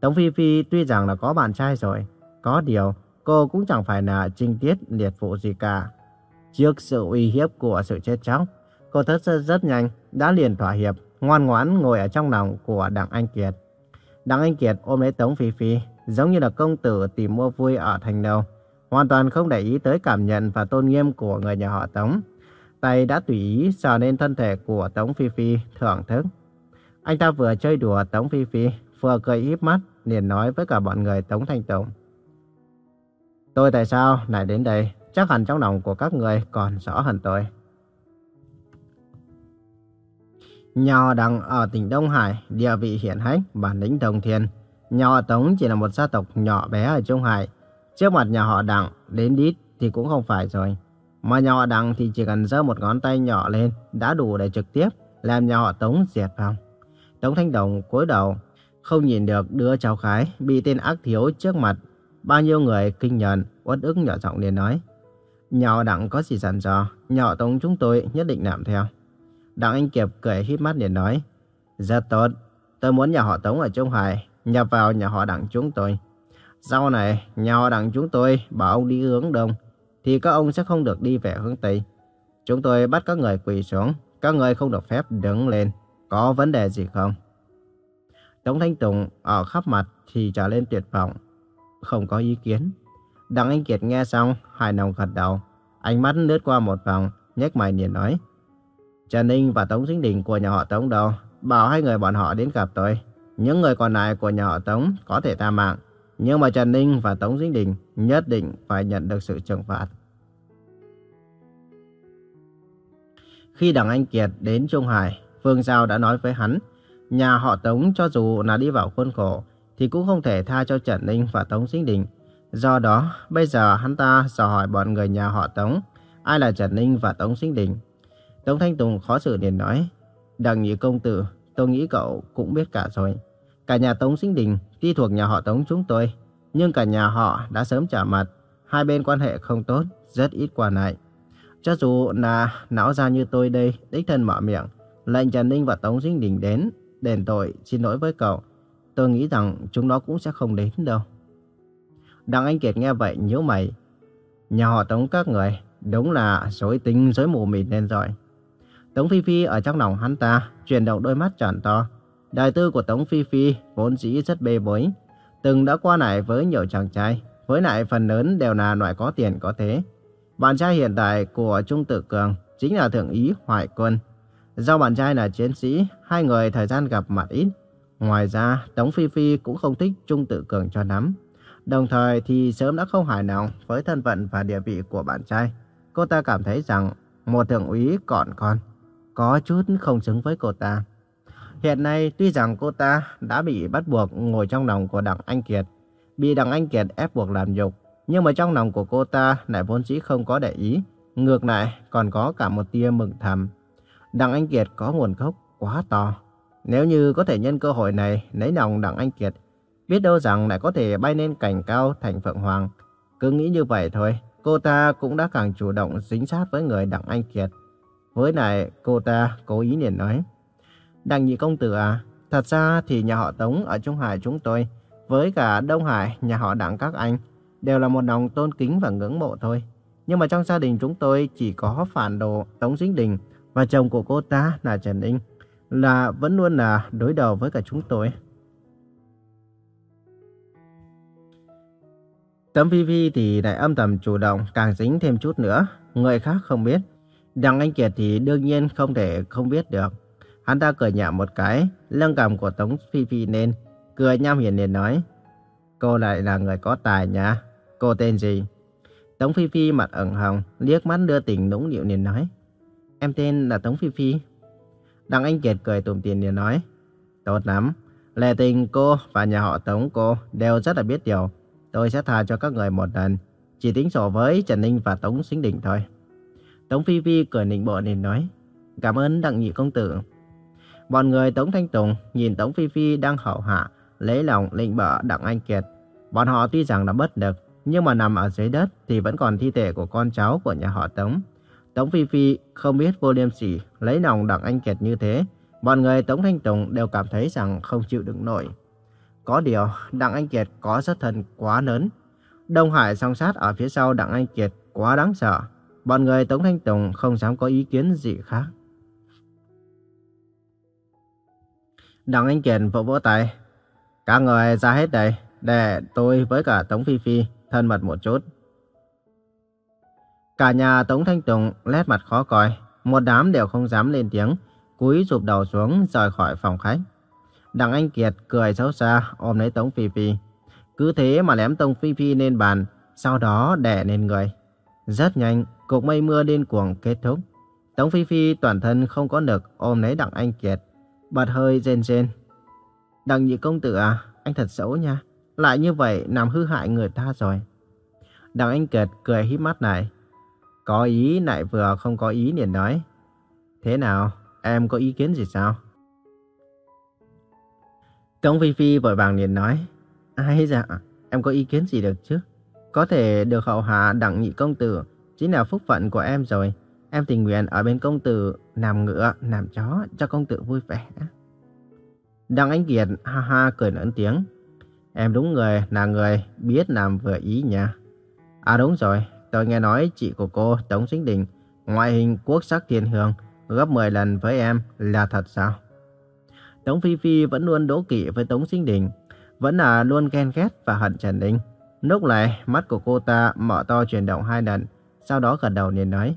Tống Phi Phi tuy rằng là có bạn trai rồi, có điều cô cũng chẳng phải là trinh tiết liệt phụ gì cả. Trước sự uy hiếp của sự chết chóc, cô thất rất, rất nhanh đã liền thỏa hiệp, ngoan ngoãn ngồi ở trong lòng của Đặng Anh Kiệt. Đặng Anh Kiệt ôm lấy Tống Phi Phi, giống như là công tử tìm mua vui ở thành đầu, hoàn toàn không để ý tới cảm nhận và tôn nghiêm của người nhà họ Tống tay đã tùy ý sờ lên thân thể của Tống Phi Phi thưởng thức. Anh ta vừa chơi đùa Tống Phi Phi, vừa cười híp mắt, liền nói với cả bọn người Tống Thanh Tùng. Tôi tại sao lại đến đây? Chắc hẳn trong lòng của các người còn rõ hơn tôi. Nhà họ Đặng ở tỉnh Đông Hải, địa vị hiển hách, bản lĩnh đồng thiên. Nhà Tống chỉ là một gia tộc nhỏ bé ở Trung Hải. Trước mặt nhà họ Đặng, đến đít thì cũng không phải rồi. Mà nhà họ Đặng thì chỉ cần giơ một ngón tay nhỏ lên đã đủ để trực tiếp làm nhà họ Tống diệt vong. Tống Thanh Đồng cúi đầu, Không nhìn được đứa cháu khái bị tên ác thiếu trước mặt. Bao nhiêu người kinh nhận, uất ức nhỏ giọng liền nói. nhà họ đặng có gì dặn dò, nhà họ tống chúng tôi nhất định làm theo. Đặng Anh Kiệp cười híp mắt liền nói. Rất tốt, tôi muốn nhà họ Tống ở Trung Hải nhập vào nhà họ đặng chúng tôi. Sau này, nhà họ đặng chúng tôi bảo ông đi hướng đông, thì các ông sẽ không được đi về hướng Tây. Chúng tôi bắt các người quỳ xuống, các người không được phép đứng lên. Có vấn đề gì không? Tống Thanh Tùng ở khắp mặt thì trở lên tuyệt vọng. Không có ý kiến. Đặng Anh Kiệt nghe xong, hài lòng gật đầu. Ánh mắt lướt qua một vòng, nhếch mày liền nói. Trần Ninh và Tống Dính Đình của nhà họ Tống đâu? Bảo hai người bọn họ đến gặp tôi. Những người còn lại của nhà họ Tống có thể tha mạng. Nhưng mà Trần Ninh và Tống Dinh Đình nhất định phải nhận được sự trừng phạt. Khi Đặng Anh Kiệt đến Trung Hải, Phương Giao đã nói với hắn, nhà họ Tống cho dù là đi vào khuôn khổ, thì cũng không thể tha cho Trần Ninh và Tống Dinh Đình. Do đó, bây giờ hắn ta dò hỏi bọn người nhà họ Tống, ai là Trần Ninh và Tống Dinh Đình. Tống Thanh Tùng khó xử liền nói, Đặng nhị công tử, tôi nghĩ cậu cũng biết cả rồi. Cả nhà Tống Dinh Đình tuy thuộc nhà họ Tống chúng tôi, nhưng cả nhà họ đã sớm trả mặt. Hai bên quan hệ không tốt, rất ít qua lại. Cho dù là não ra như tôi đây, đích thân mở miệng, lệnh Trần Ninh và Tống Dinh Đình đến, đền tội, xin lỗi với cậu. Tôi nghĩ rằng chúng nó cũng sẽ không đến đâu. Đặng Anh Kiệt nghe vậy nhíu mày. Nhà họ Tống các người, đúng là dối tính dối mù mịt lên rồi. Tống Phi Phi ở trong lòng hắn ta, chuyển động đôi mắt tròn to. Đại tư của Tống Phi Phi vốn dĩ rất bê bối, từng đã qua lại với nhiều chàng trai, với lại phần lớn đều là loại có tiền có thế. Bạn trai hiện tại của Trung Tử Cường chính là Thượng úy Hoài Quân. Do bạn trai là chiến sĩ, hai người thời gian gặp mặt ít. Ngoài ra, Tống Phi Phi cũng không thích Trung Tử Cường cho lắm. Đồng thời thì sớm đã không hài lòng với thân phận và địa vị của bạn trai. Cô ta cảm thấy rằng một thượng úy còn con, có chút không xứng với cô ta. Hiện nay tuy rằng cô ta đã bị bắt buộc ngồi trong lòng của Đặng Anh Kiệt, bị Đặng Anh Kiệt ép buộc làm nhục, nhưng mà trong lòng của cô ta lại vốn dĩ không có để ý, ngược lại còn có cả một tia mừng thầm. Đặng Anh Kiệt có nguồn gốc quá to. Nếu như có thể nhân cơ hội này lấy lòng Đặng Anh Kiệt, biết đâu rằng lại có thể bay lên cảnh cao thành Phượng Hoàng. Cứ nghĩ như vậy thôi, cô ta cũng đã càng chủ động dính sát với người Đặng Anh Kiệt. Với lại, cô ta cố ý liền nói. Đặng nhị công tử à, thật ra thì nhà họ Tống ở Trung Hải chúng tôi, với cả Đông Hải, nhà họ Đặng các anh, đều là một lòng tôn kính và ngưỡng mộ thôi. Nhưng mà trong gia đình chúng tôi chỉ có phản đồ Tống Dính Đình và chồng của cô ta là Trần Ninh, là vẫn luôn là đối đầu với cả chúng tôi. Tấm Phi thì lại âm thầm chủ động càng dính thêm chút nữa, người khác không biết. Đặng Anh Kiệt thì đương nhiên không thể không biết được. Hắn ta cười nhạo một cái, lưng cầm của Tống Phi Phi lên, cười nham hiền liền nói. Cô lại là người có tài nha, cô tên gì? Tống Phi Phi mặt ửng hồng, liếc mắt đưa tình nũng nịu liền nói. Em tên là Tống Phi Phi. Đặng Anh Kiệt cười tủm tỉm liền nói. Tốt lắm, lệ tình cô và nhà họ Tống cô đều rất là biết điều. Tôi sẽ tha cho các người một lần, chỉ tính sổ với Trần Ninh và Tống Sinh Đình thôi. Tống Phi Phi cười nịnh bợ liền nói. Cảm ơn Đặng Nhị Công Tử. Bọn người Tống Thanh Tùng nhìn Tống Phi Phi đang hậu hạ, lấy lòng lệnh bợ Đặng Anh Kiệt. Bọn họ tuy rằng đã bất lực, nhưng mà nằm ở dưới đất thì vẫn còn thi thể của con cháu của nhà họ Tống. Tống Phi Phi không biết vô liêm sỉ lấy lòng Đặng Anh Kiệt như thế. Bọn người Tống Thanh Tùng đều cảm thấy rằng không chịu đựng nổi. Có điều, Đặng Anh Kiệt có sát thần quá lớn. Đông Hải song sát ở phía sau Đặng Anh Kiệt quá đáng sợ. Bọn người Tống Thanh Tùng không dám có ý kiến gì khác. Đặng Anh Kiệt vỗ vỗ tay. Các người ra hết đây, để tôi với cả Tống Phi Phi thân mật một chút. Cả nhà Tống Thanh Tùng lét mặt khó coi, một đám đều không dám lên tiếng, cúi rụp đầu xuống rời khỏi phòng khách. Đặng Anh Kiệt cười xấu xa ôm lấy Tống Phi Phi. Cứ thế mà ném Tống Phi Phi lên bàn, sau đó đè lên người. Rất nhanh, cục mây mưa điên cuồng kết thúc. Tống Phi Phi toàn thân không có lực ôm lấy Đặng Anh Kiệt bật hơi rên rên. Đặng nhị công tử à, anh thật xấu nha. Lại như vậy làm hư hại người ta rồi. Đặng anh Kiệt cười híp mắt này. Có ý lại vừa không có ý liền nói. Thế nào, em có ý kiến gì sao? Tống Phi Phi vội vàng liền nói. Ai dạ, em có ý kiến gì được chứ? Có thể được hậu hạ đặng nhị công tử, chính là phúc phận của em rồi. Em tình nguyện ở bên công tử, làm ngựa, làm chó, cho công tử vui vẻ. Đặng Anh Kiệt ha ha cười lớn tiếng. Em đúng người là người biết làm vừa ý nha. À đúng rồi, tôi nghe nói chị của cô Tống Sinh Đình, ngoại hình quốc sắc thiên hương, gấp 10 lần với em là thật sao? Tống Phi Phi vẫn luôn đố kỵ với Tống Sinh Đình, vẫn là luôn ghen ghét và hận Trần Đình. Lúc này, mắt của cô ta mở to chuyển động hai lần, sau đó gật đầu liền nói.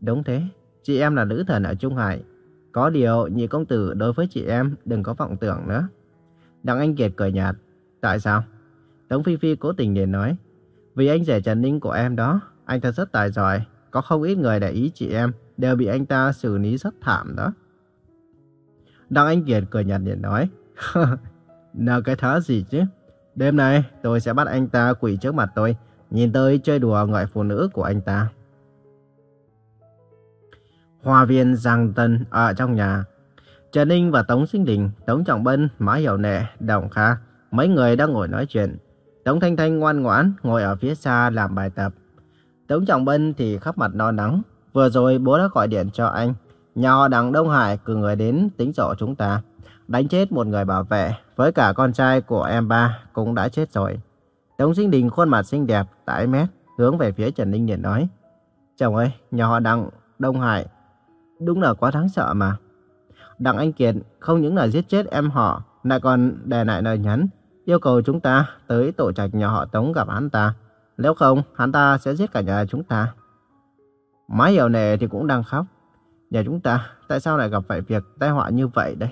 Đúng thế, chị em là nữ thần ở Trung Hải. Có điều, nhị công tử đối với chị em đừng có vọng tưởng nữa. Đặng Anh Kiệt cười nhạt. Tại sao? Tống Phi Phi cố tình để nói. Vì anh rể Trần Ninh của em đó, anh thật rất tài giỏi. Có không ít người để ý chị em, đều bị anh ta xử lý rất thảm đó. Đặng Anh Kiệt cười nhạt liền nói. *laughs* Nào cái thá gì chứ? Đêm nay tôi sẽ bắt anh ta quỳ trước mặt tôi, nhìn tôi chơi đùa người phụ nữ của anh ta. Hòa viên Giang Tân ở trong nhà. Trần Ninh và Tống Sinh Đình, Tống Trọng Bân, Mã Hiểu Nệ, Đồng Kha, mấy người đang ngồi nói chuyện. Tống Thanh Thanh ngoan ngoãn ngồi ở phía xa làm bài tập. Tống Trọng Bân thì khắp mặt no nắng. Vừa rồi bố đã gọi điện cho anh. Nhà họ đằng Đông Hải cử người đến tính sổ chúng ta. Đánh chết một người bảo vệ, với cả con trai của em ba cũng đã chết rồi. Tống Sinh Đình khuôn mặt xinh đẹp, tái mét, hướng về phía Trần Ninh Điền nói. Chồng ơi, nhà họ đằng Đông Hải, đúng là quá đáng sợ mà. Đặng Anh Kiệt không những là giết chết em họ, lại còn đè lại lời nhắn, yêu cầu chúng ta tới tổ trạch nhà họ Tống gặp hắn ta. Nếu không, hắn ta sẽ giết cả nhà chúng ta. Má hiểu nề thì cũng đang khóc. Nhà chúng ta tại sao lại gặp phải việc tai họa như vậy đây?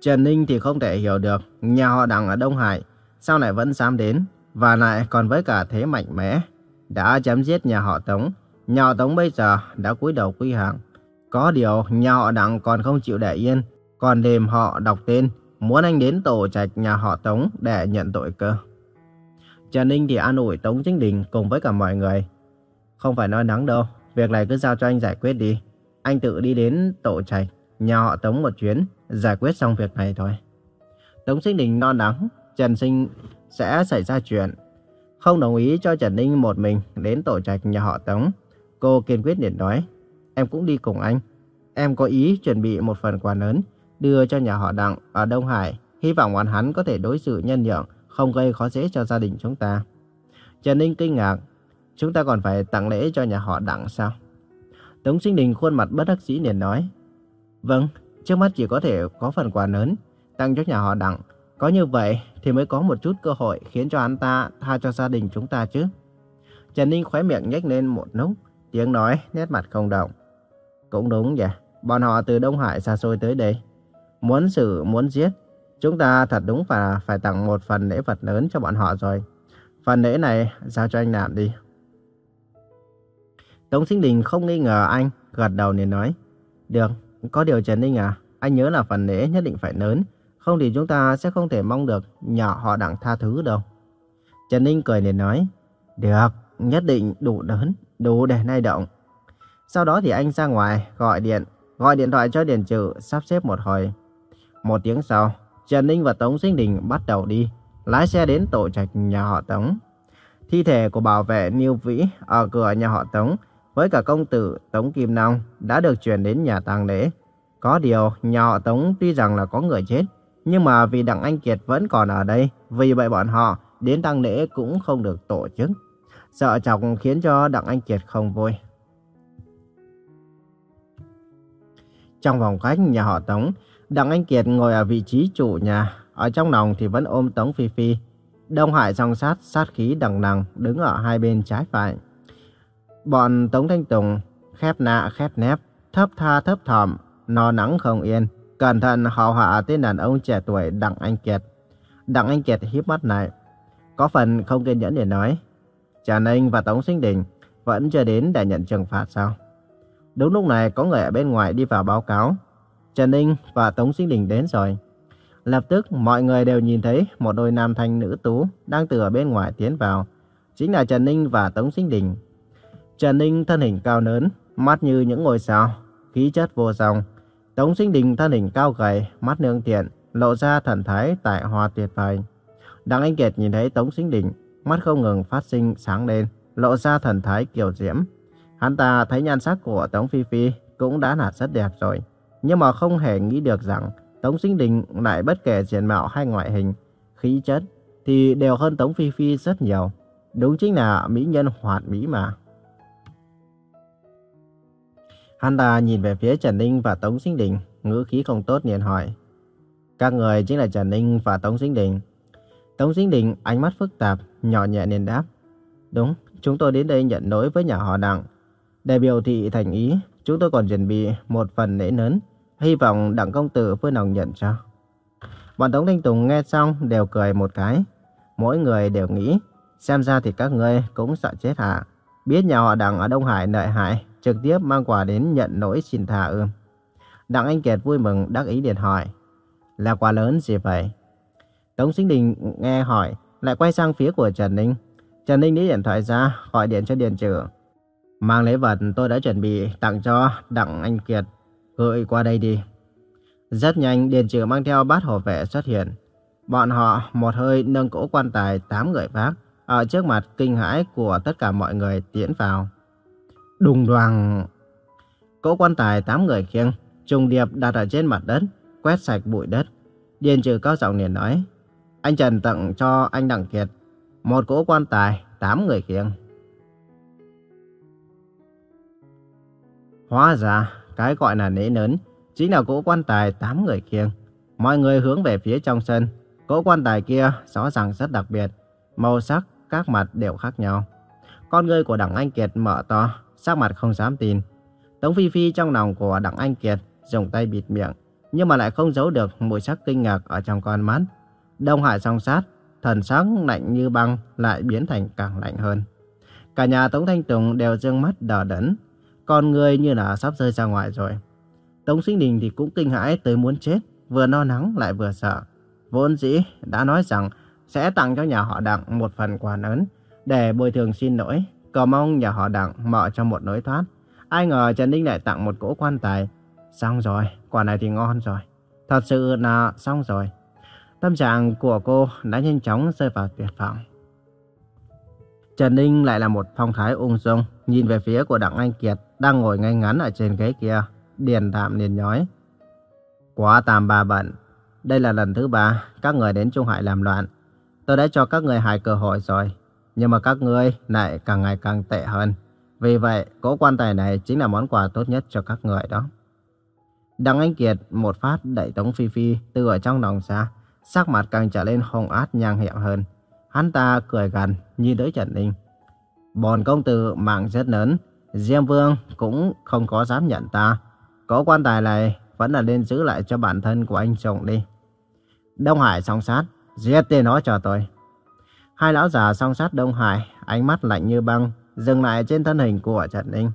Trần Ninh thì không thể hiểu được nhà họ Đặng ở Đông Hải sao lại vẫn dám đến và lại còn với cả thế mạnh mẽ đã chém giết nhà họ Tống. Nhà Tống bây giờ đã cúi đầu quy hàng. Có điều nhà họ đặng còn không chịu để yên, còn đêm họ đọc tên muốn anh đến tổ trạch nhà họ Tống để nhận tội cơ. Trần Ninh thì an ủi Tống Chính Đình cùng với cả mọi người. Không phải nói nắng đâu, việc này cứ giao cho anh giải quyết đi. Anh tự đi đến tổ trạch, nhà họ Tống một chuyến, giải quyết xong việc này thôi. Tống Sinh Đình non nắng, Trần Sinh sẽ xảy ra chuyện. Không đồng ý cho Trần Ninh một mình đến tổ trạch nhà họ Tống. Cô kiên quyết liền nói, em cũng đi cùng anh. Em có ý chuẩn bị một phần quà lớn, đưa cho nhà họ Đặng ở Đông Hải. Hy vọng bọn hắn có thể đối xử nhân nhượng, không gây khó dễ cho gia đình chúng ta. Trần Ninh kinh ngạc, chúng ta còn phải tặng lễ cho nhà họ Đặng sao? Tống Sinh Đình khuôn mặt bất đắc dĩ liền nói, Vâng, trước mắt chỉ có thể có phần quà lớn, tặng cho nhà họ Đặng. Có như vậy thì mới có một chút cơ hội khiến cho hắn ta tha cho gia đình chúng ta chứ. Trần Ninh khóe miệng nhếch lên một nút, tiếng nói, nét mặt không động. Cũng đúng vậy, bọn họ từ Đông Hải xa xôi tới đây. Muốn xử, muốn giết, chúng ta thật đúng là phải tặng một phần lễ vật lớn cho bọn họ rồi. Phần lễ này giao cho anh làm đi. Tống Sinh Đình không nghi ngờ anh, gật đầu nên nói. Được, có điều Trần Ninh à, anh nhớ là phần lễ nhất định phải lớn, không thì chúng ta sẽ không thể mong được nhỏ họ đặng tha thứ đâu. Trần Ninh cười liền nói, được, nhất định đủ lớn, đủ để nay động. Sau đó thì anh ra ngoài, gọi điện, gọi điện thoại cho Điền Trừ, sắp xếp một hồi. Một tiếng sau, Trần Ninh và Tống Sinh Đình bắt đầu đi, lái xe đến tổ trạch nhà họ Tống. Thi thể của bảo vệ Niêu Vĩ ở cửa nhà họ Tống với cả công tử Tống Kim Long đã được chuyển đến nhà tang lễ. Có điều, nhà họ Tống tuy rằng là có người chết, nhưng mà vì Đặng Anh Kiệt vẫn còn ở đây, vì vậy bọn họ đến tang lễ cũng không được tổ chức. Sợ chọc khiến cho Đặng Anh Kiệt không vui. Trong vòng khách nhà họ Tống, Đặng Anh Kiệt ngồi ở vị trí chủ nhà, ở trong lòng thì vẫn ôm Tống Phi Phi. Đông Hải song sát, sát khí đằng đằng đứng ở hai bên trái phải. Bọn Tống Thanh Tùng khép nạ khép nép, thấp tha thấp thỏm, no nắng không yên, cẩn thận họ hạ tên đàn ông trẻ tuổi Đặng Anh Kiệt. Đặng Anh Kiệt hiếp mắt lại, có phần không kiên nhẫn để nói. Trà Ninh và Tống Sinh Đình vẫn chưa đến để nhận trừng phạt sao? Đúng lúc này có người ở bên ngoài đi vào báo cáo. Trần Ninh và Tống Sinh Đình đến rồi. Lập tức mọi người đều nhìn thấy một đôi nam thanh nữ tú đang từ ở bên ngoài tiến vào. Chính là Trần Ninh và Tống Sinh Đình. Trần Ninh thân hình cao lớn, mắt như những ngôi sao, khí chất vô song. Tống Sinh Đình thân hình cao gầy, mắt nương tiện, lộ ra thần thái tại hoa tuyệt vời. Đặng Anh Kiệt nhìn thấy Tống Sinh Đình, mắt không ngừng phát sinh sáng lên, lộ ra thần thái kiều diễm. Hắn ta thấy nhan sắc của Tống Phi Phi cũng đã là rất đẹp rồi, nhưng mà không hề nghĩ được rằng Tống Sinh Đình lại bất kể diện mạo hay ngoại hình, khí chất thì đều hơn Tống Phi Phi rất nhiều. Đúng chính là mỹ nhân hoạt mỹ mà. Hắn ta nhìn về phía Trần Ninh và Tống Sinh Đình, ngữ khí không tốt liền hỏi. Các người chính là Trần Ninh và Tống Sinh Đình. Tống Sinh Đình ánh mắt phức tạp, nhỏ nhẹ nên đáp. Đúng, chúng tôi đến đây nhận lỗi với nhà họ Đặng. Để biểu thị thành ý, chúng tôi còn chuẩn bị một phần lễ lớn. Hy vọng Đặng Công Tử vui lòng nhận cho. Bọn Tống Thanh Tùng nghe xong đều cười một cái. Mỗi người đều nghĩ, xem ra thì các ngươi cũng sợ chết hả? Biết nhà họ Đặng ở Đông Hải nợi hại, trực tiếp mang quà đến nhận lỗi xin tha ư. Đặng Anh Kiệt vui mừng đắc ý điện hỏi. Là quà lớn gì vậy? Tống Sinh Đình nghe hỏi, lại quay sang phía của Trần Ninh. Trần Ninh lấy điện thoại ra, gọi điện cho Điền Trừ. Mang lễ vật tôi đã chuẩn bị tặng cho Đặng Anh Kiệt. Gửi qua đây đi. Rất nhanh, Điền Trừ mang theo bát hộ vệ xuất hiện. Bọn họ một hơi nâng cỗ quan tài tám người vác ở trước mặt kinh hãi của tất cả mọi người tiến vào. Đùng đoàng... Cỗ quan tài tám người khiêng, trùng điệp đặt ở trên mặt đất, quét sạch bụi đất. Điền trừ cao giọng liền nói, anh Trần tặng cho anh Đặng Kiệt một cỗ quan tài, tám người khiêng. Hóa ra, cái gọi là lễ lớn chính là cỗ quan tài tám người khiêng. Mọi người hướng về phía trong sân. Cỗ quan tài kia rõ ràng rất đặc biệt. Màu sắc, các mặt đều khác nhau. Con người của Đặng Anh Kiệt mở to, sắc mặt không dám tin. Tống Phi Phi trong lòng của Đặng Anh Kiệt dùng tay bịt miệng, nhưng mà lại không giấu được mùi sắc kinh ngạc ở trong con mắt. Đông Hải song sát, thần sắc lạnh như băng lại biến thành càng lạnh hơn. Cả nhà Tống Thanh Tùng đều dương mắt đỏ đẫn, con người như là sắp rơi ra ngoài rồi. Tống Sinh Đình thì cũng kinh hãi tới muốn chết, vừa no nắng lại vừa sợ. Vốn dĩ đã nói rằng sẽ tặng cho nhà họ Đặng một phần quà lớn để bồi thường xin lỗi, cầu mong nhà họ Đặng mở cho một lối thoát. Ai ngờ Trần Ninh lại tặng một cỗ quan tài. Xong rồi, quả này thì ngon rồi. Thật sự là xong rồi. Tâm trạng của cô đã nhanh chóng rơi vào tuyệt vọng. Trần Ninh lại là một phong thái ung dung, nhìn về phía của Đặng Anh Kiệt đang ngồi ngay ngắn ở trên ghế kia, điền đạm liền nói. Quá tam ba bận, đây là lần thứ ba các người đến Trung Hải làm loạn. Tôi đã cho các người hai cơ hội rồi, nhưng mà các ngươi lại càng ngày càng tệ hơn. Vì vậy, cỗ quan tài này chính là món quà tốt nhất cho các người đó. Đặng Anh Kiệt một phát đẩy Tống Phi Phi từ ở trong lòng ra, sắc mặt càng trở lên hung ác nhang hiện hơn. Hắn ta cười gần, nhìn tới Trần Ninh. Bồn công tử mạng rất lớn, Diêm Vương cũng không có dám nhận ta. Có quan tài này vẫn là nên giữ lại cho bản thân của anh chồng đi. Đông Hải song sát, giết tên nó cho tôi. Hai lão già song sát Đông Hải, ánh mắt lạnh như băng, dừng lại trên thân hình của Trần Ninh.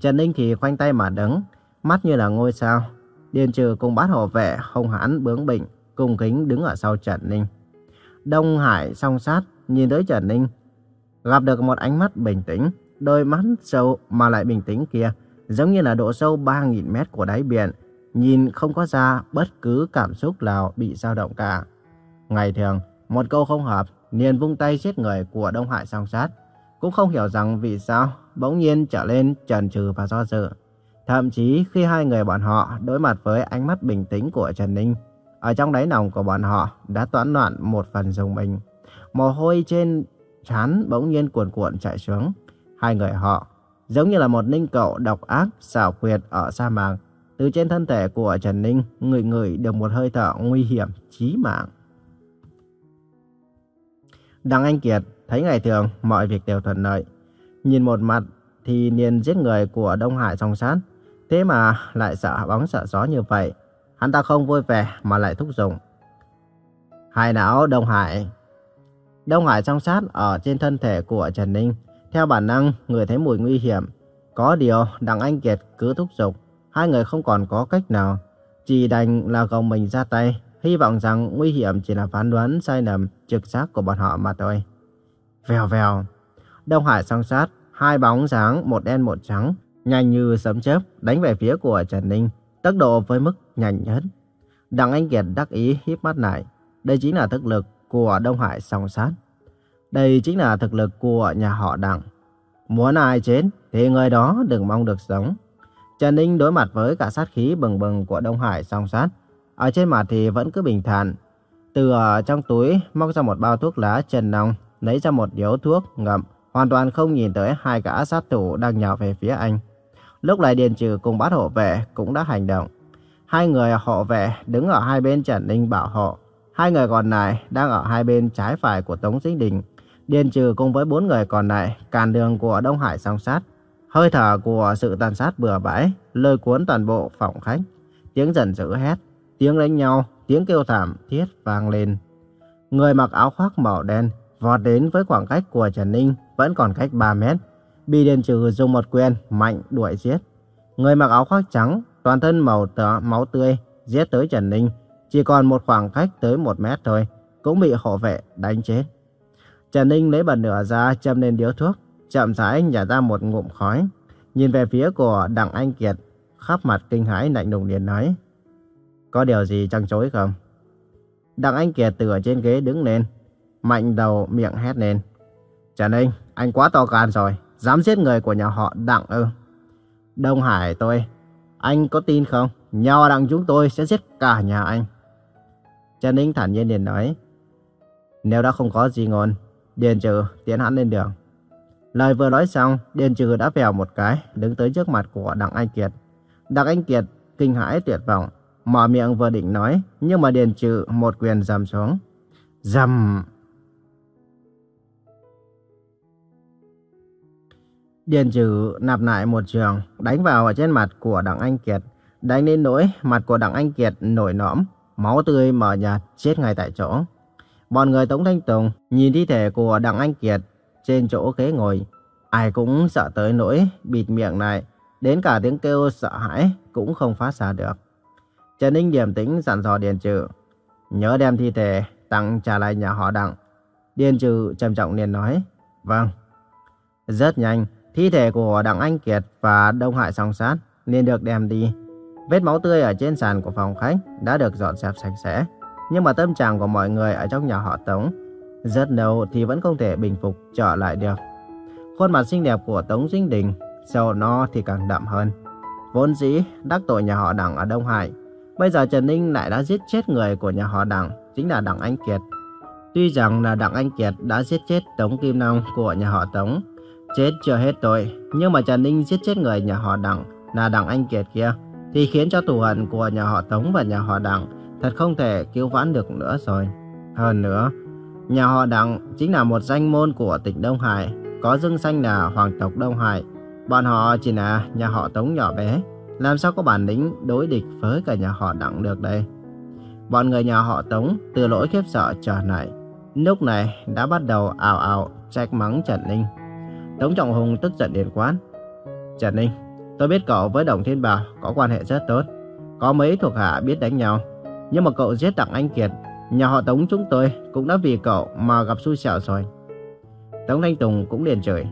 Trần Ninh thì khoanh tay mà đứng, mắt như là ngôi sao. Điền trừ cùng bát hộ vệ, hung hãn bướng bỉnh, cùng kính đứng ở sau Trần Ninh. Đông Hải song sát, nhìn tới Trần Ninh, gặp được một ánh mắt bình tĩnh, đôi mắt sâu mà lại bình tĩnh kia, giống như là độ sâu 3.000 mét của đáy biển, nhìn không có ra bất cứ cảm xúc nào bị dao động cả. Ngày thường, một câu không hợp, liền vung tay giết người của Đông Hải song sát, cũng không hiểu rằng vì sao bỗng nhiên trở lên trần trừ và do dự. Thậm chí khi hai người bọn họ đối mặt với ánh mắt bình tĩnh của Trần Ninh, ở trong đáy lòng của bọn họ đã toán loạn một phần dùng mình. Mồ hôi trên trán bỗng nhiên cuồn cuộn chảy xuống. Hai người họ giống như là một ninh cậu độc ác, xảo quyệt ở sa mạc. Từ trên thân thể của Trần Ninh, người người được một hơi thở nguy hiểm, chí mạng. Đặng Anh Kiệt thấy ngày thường mọi việc đều thuận lợi. Nhìn một mặt thì liền giết người của Đông Hải song sát. Thế mà lại sợ bóng sợ gió như vậy. Hắn ta không vui vẻ mà lại thúc giục. Hai não Đông Hải. Đông Hải song sát ở trên thân thể của Trần Ninh. Theo bản năng, người thấy mùi nguy hiểm. Có điều, Đặng Anh Kiệt cứ thúc giục. Hai người không còn có cách nào. Chỉ đành là gồng mình ra tay. Hy vọng rằng nguy hiểm chỉ là phán đoán sai lầm trực giác của bọn họ mà thôi. Vèo vèo. Đông Hải song sát, hai bóng sáng, một đen một trắng, nhanh như sấm chớp đánh về phía của Trần Ninh tốc độ với mức nhanh nhất. Đặng Anh Kiệt đắc ý híp mắt lại. Đây chính là thực lực của Đông Hải song sát. Đây chính là thực lực của nhà họ Đặng. Muốn ai chết thì người đó đừng mong được sống. Trần Ninh đối mặt với cả sát khí bừng bừng của Đông Hải song sát. Ở trên mặt thì vẫn cứ bình thản. Từ ở trong túi móc ra một bao thuốc lá trần nòng, lấy ra một điếu thuốc ngậm, hoàn toàn không nhìn tới hai gã sát thủ đang nhào về phía anh. Lúc này Điền Trừ cùng bát hộ vệ cũng đã hành động. Hai người hộ vệ đứng ở hai bên Trần Ninh bảo hộ. Hai người còn lại đang ở hai bên trái phải của Tống Dĩnh Đình. Điền Trừ cùng với bốn người còn lại cản đường của Đông Hải song sát. Hơi thở của sự tàn sát bừa bãi, lôi cuốn toàn bộ phòng khách. Tiếng giận dữ hét, tiếng đánh nhau, tiếng kêu thảm thiết vang lên. Người mặc áo khoác màu đen vọt đến với khoảng cách của Trần Ninh vẫn còn cách 3 mét. Bị Điền Trừ dùng một quyền mạnh đuổi giết. Người mặc áo khoác trắng, toàn thân màu tờ, máu tươi, giết tới Trần Ninh. Chỉ còn một khoảng cách tới một mét thôi, cũng bị hộ vệ đánh chết. Trần Ninh lấy bật nửa ra châm lên điếu thuốc, chậm rãi nhả ra một ngụm khói. Nhìn về phía của Đặng Anh Kiệt, khắp mặt kinh hãi lạnh lùng liền nói. Có điều gì trăng chối không? Đặng Anh Kiệt từ ở trên ghế đứng lên, mạnh đầu miệng hét lên. Trần Ninh, anh quá to gan rồi, dám giết người của nhà họ Đặng ư. Đông Hải tôi, anh có tin không? Nhà họ Đặng chúng tôi sẽ giết cả nhà anh. Trần Ninh thản nhiên liền nói. Nếu đã không có gì ngôn, Điền Trừ tiến hắn lên đường. Lời vừa nói xong, Điền Trừ đã vèo một cái, đứng tới trước mặt của Đặng Anh Kiệt. Đặng Anh Kiệt kinh hãi tuyệt vọng, mở miệng vừa định nói, nhưng mà Điền Trừ một quyền dầm xuống. Dầm! Điền Trừ nạp lại một trường, đánh vào ở trên mặt của Đặng Anh Kiệt. Đánh đến nỗi mặt của Đặng Anh Kiệt nổi nõm, máu tươi mở nhạt, chết ngay tại chỗ. Bọn người Tống Thanh Tùng nhìn thi thể của Đặng Anh Kiệt trên chỗ ghế ngồi. Ai cũng sợ tới nỗi bịt miệng này, đến cả tiếng kêu sợ hãi cũng không phát ra được. Trần Ninh điềm tĩnh dặn dò Điền Trừ, nhớ đem thi thể tặng trả lại nhà họ Đặng. Điền Trừ trầm trọng liền nói, vâng. Rất nhanh, thi thể của Đặng Anh Kiệt và Đông Hải song sát nên được đem đi. Vết máu tươi ở trên sàn của phòng khách đã được dọn dẹp sạch sẽ. Nhưng mà tâm trạng của mọi người ở trong nhà họ Tống rất lâu thì vẫn không thể bình phục trở lại được. Khuôn mặt xinh đẹp của Tống Dinh Đình sầu no thì càng đậm hơn. Vốn dĩ đắc tội nhà họ Đặng ở Đông Hải. Bây giờ Trần Ninh lại đã giết chết người của nhà họ Đặng, chính là Đặng Anh Kiệt. Tuy rằng là Đặng Anh Kiệt đã giết chết Tống Kim Long của nhà họ Tống, chết chưa hết tội, nhưng mà Trần Ninh giết chết người nhà họ Đặng là Đặng Anh Kiệt kia, thì khiến cho thù hận của nhà họ Tống và nhà họ Đặng thật không thể cứu vãn được nữa rồi. Hơn nữa, nhà họ Đặng chính là một danh môn của tỉnh Đông Hải, có dưng danh là Hoàng tộc Đông Hải. Bọn họ chỉ là nhà họ Tống nhỏ bé, làm sao có bản lĩnh đối địch với cả nhà họ Đặng được đây. Bọn người nhà họ Tống từ lỗi khiếp sợ trở lại, lúc này đã bắt đầu ảo ảo trách mắng Trần Ninh. Tống Trọng Hùng tức giận đến quán. Trần Ninh, tôi biết cậu với Đồng Thiên Bảo có quan hệ rất tốt. Có mấy thuộc hạ biết đánh nhau. Nhưng mà cậu giết Đặng Anh Kiệt, nhà họ Tống chúng tôi cũng đã vì cậu mà gặp xui xẻo rồi. Tống Thanh Tùng cũng liền chửi.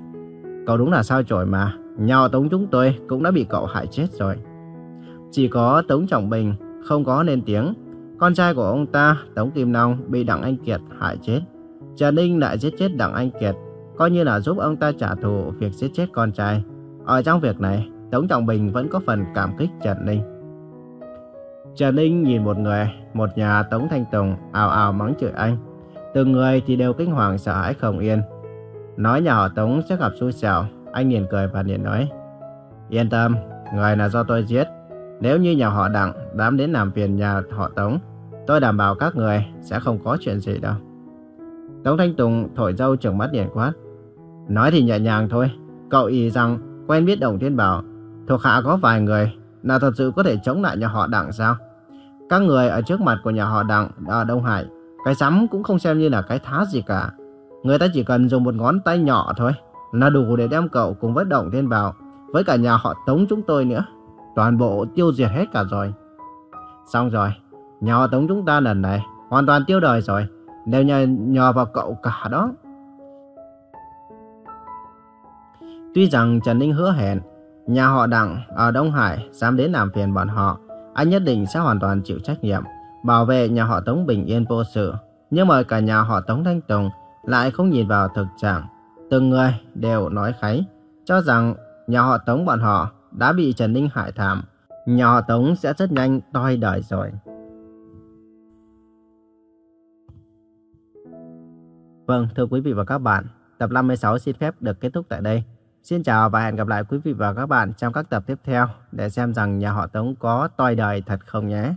Cậu đúng là sao chổi mà, nhà họ Tống chúng tôi cũng đã bị cậu hại chết rồi. Chỉ có Tống Trọng Bình không có nên tiếng. Con trai của ông ta, Tống Kim Long, bị Đặng Anh Kiệt hại chết. Trần Ninh lại giết chết Đặng Anh Kiệt, coi như là giúp ông ta trả thù việc giết chết con trai. Ở trong việc này, Tống Trọng Bình vẫn có phần cảm kích Trần Ninh. Trần Ninh nhìn một người, một nhà Tống Thanh Tùng ào ào mắng chửi anh. Từng người thì đều kinh hoàng sợ hãi không yên. Nói nhà họ Tống sẽ gặp xui xẻo, anh nhìn cười và liền nói. Yên tâm, người là do tôi giết. Nếu như nhà họ Đặng dám đến làm phiền nhà họ Tống, tôi đảm bảo các người sẽ không có chuyện gì đâu. Tống Thanh Tùng thổi dâu trừng mắt liền quát. Nói thì nhẹ nhàng thôi, cậu ý rằng quen biết Đồng Thiên Bảo, thuộc hạ có vài người là thật sự có thể chống lại nhà họ Đặng sao? Các người ở trước mặt của nhà họ Đặng ở Đông Hải, cái sắm cũng không xem như là cái thá gì cả. Người ta chỉ cần dùng một ngón tay nhỏ thôi, là đủ để đem cậu cùng với Đồng Thiên Bảo, với cả nhà họ Tống chúng tôi nữa. Toàn bộ tiêu diệt hết cả rồi. Xong rồi, nhà họ Tống chúng ta lần này hoàn toàn tiêu đời rồi, đều nhờ, nhờ vào cậu cả đó. Tuy rằng Trần Ninh hứa hẹn, nhà họ Đặng ở Đông Hải dám đến làm phiền bọn họ, anh nhất định sẽ hoàn toàn chịu trách nhiệm, bảo vệ nhà họ Tống bình yên vô sự. Nhưng mà cả nhà họ Tống Thanh Tùng lại không nhìn vào thực trạng. Từng người đều nói kháy, cho rằng nhà họ Tống bọn họ đã bị Trần Ninh hại thảm. Nhà họ Tống sẽ rất nhanh toi đời rồi. Vâng, thưa quý vị và các bạn, tập 56 xin phép được kết thúc tại đây. Xin chào và hẹn gặp lại quý vị và các bạn trong các tập tiếp theo để xem rằng nhà họ Tống có toi đời thật không nhé.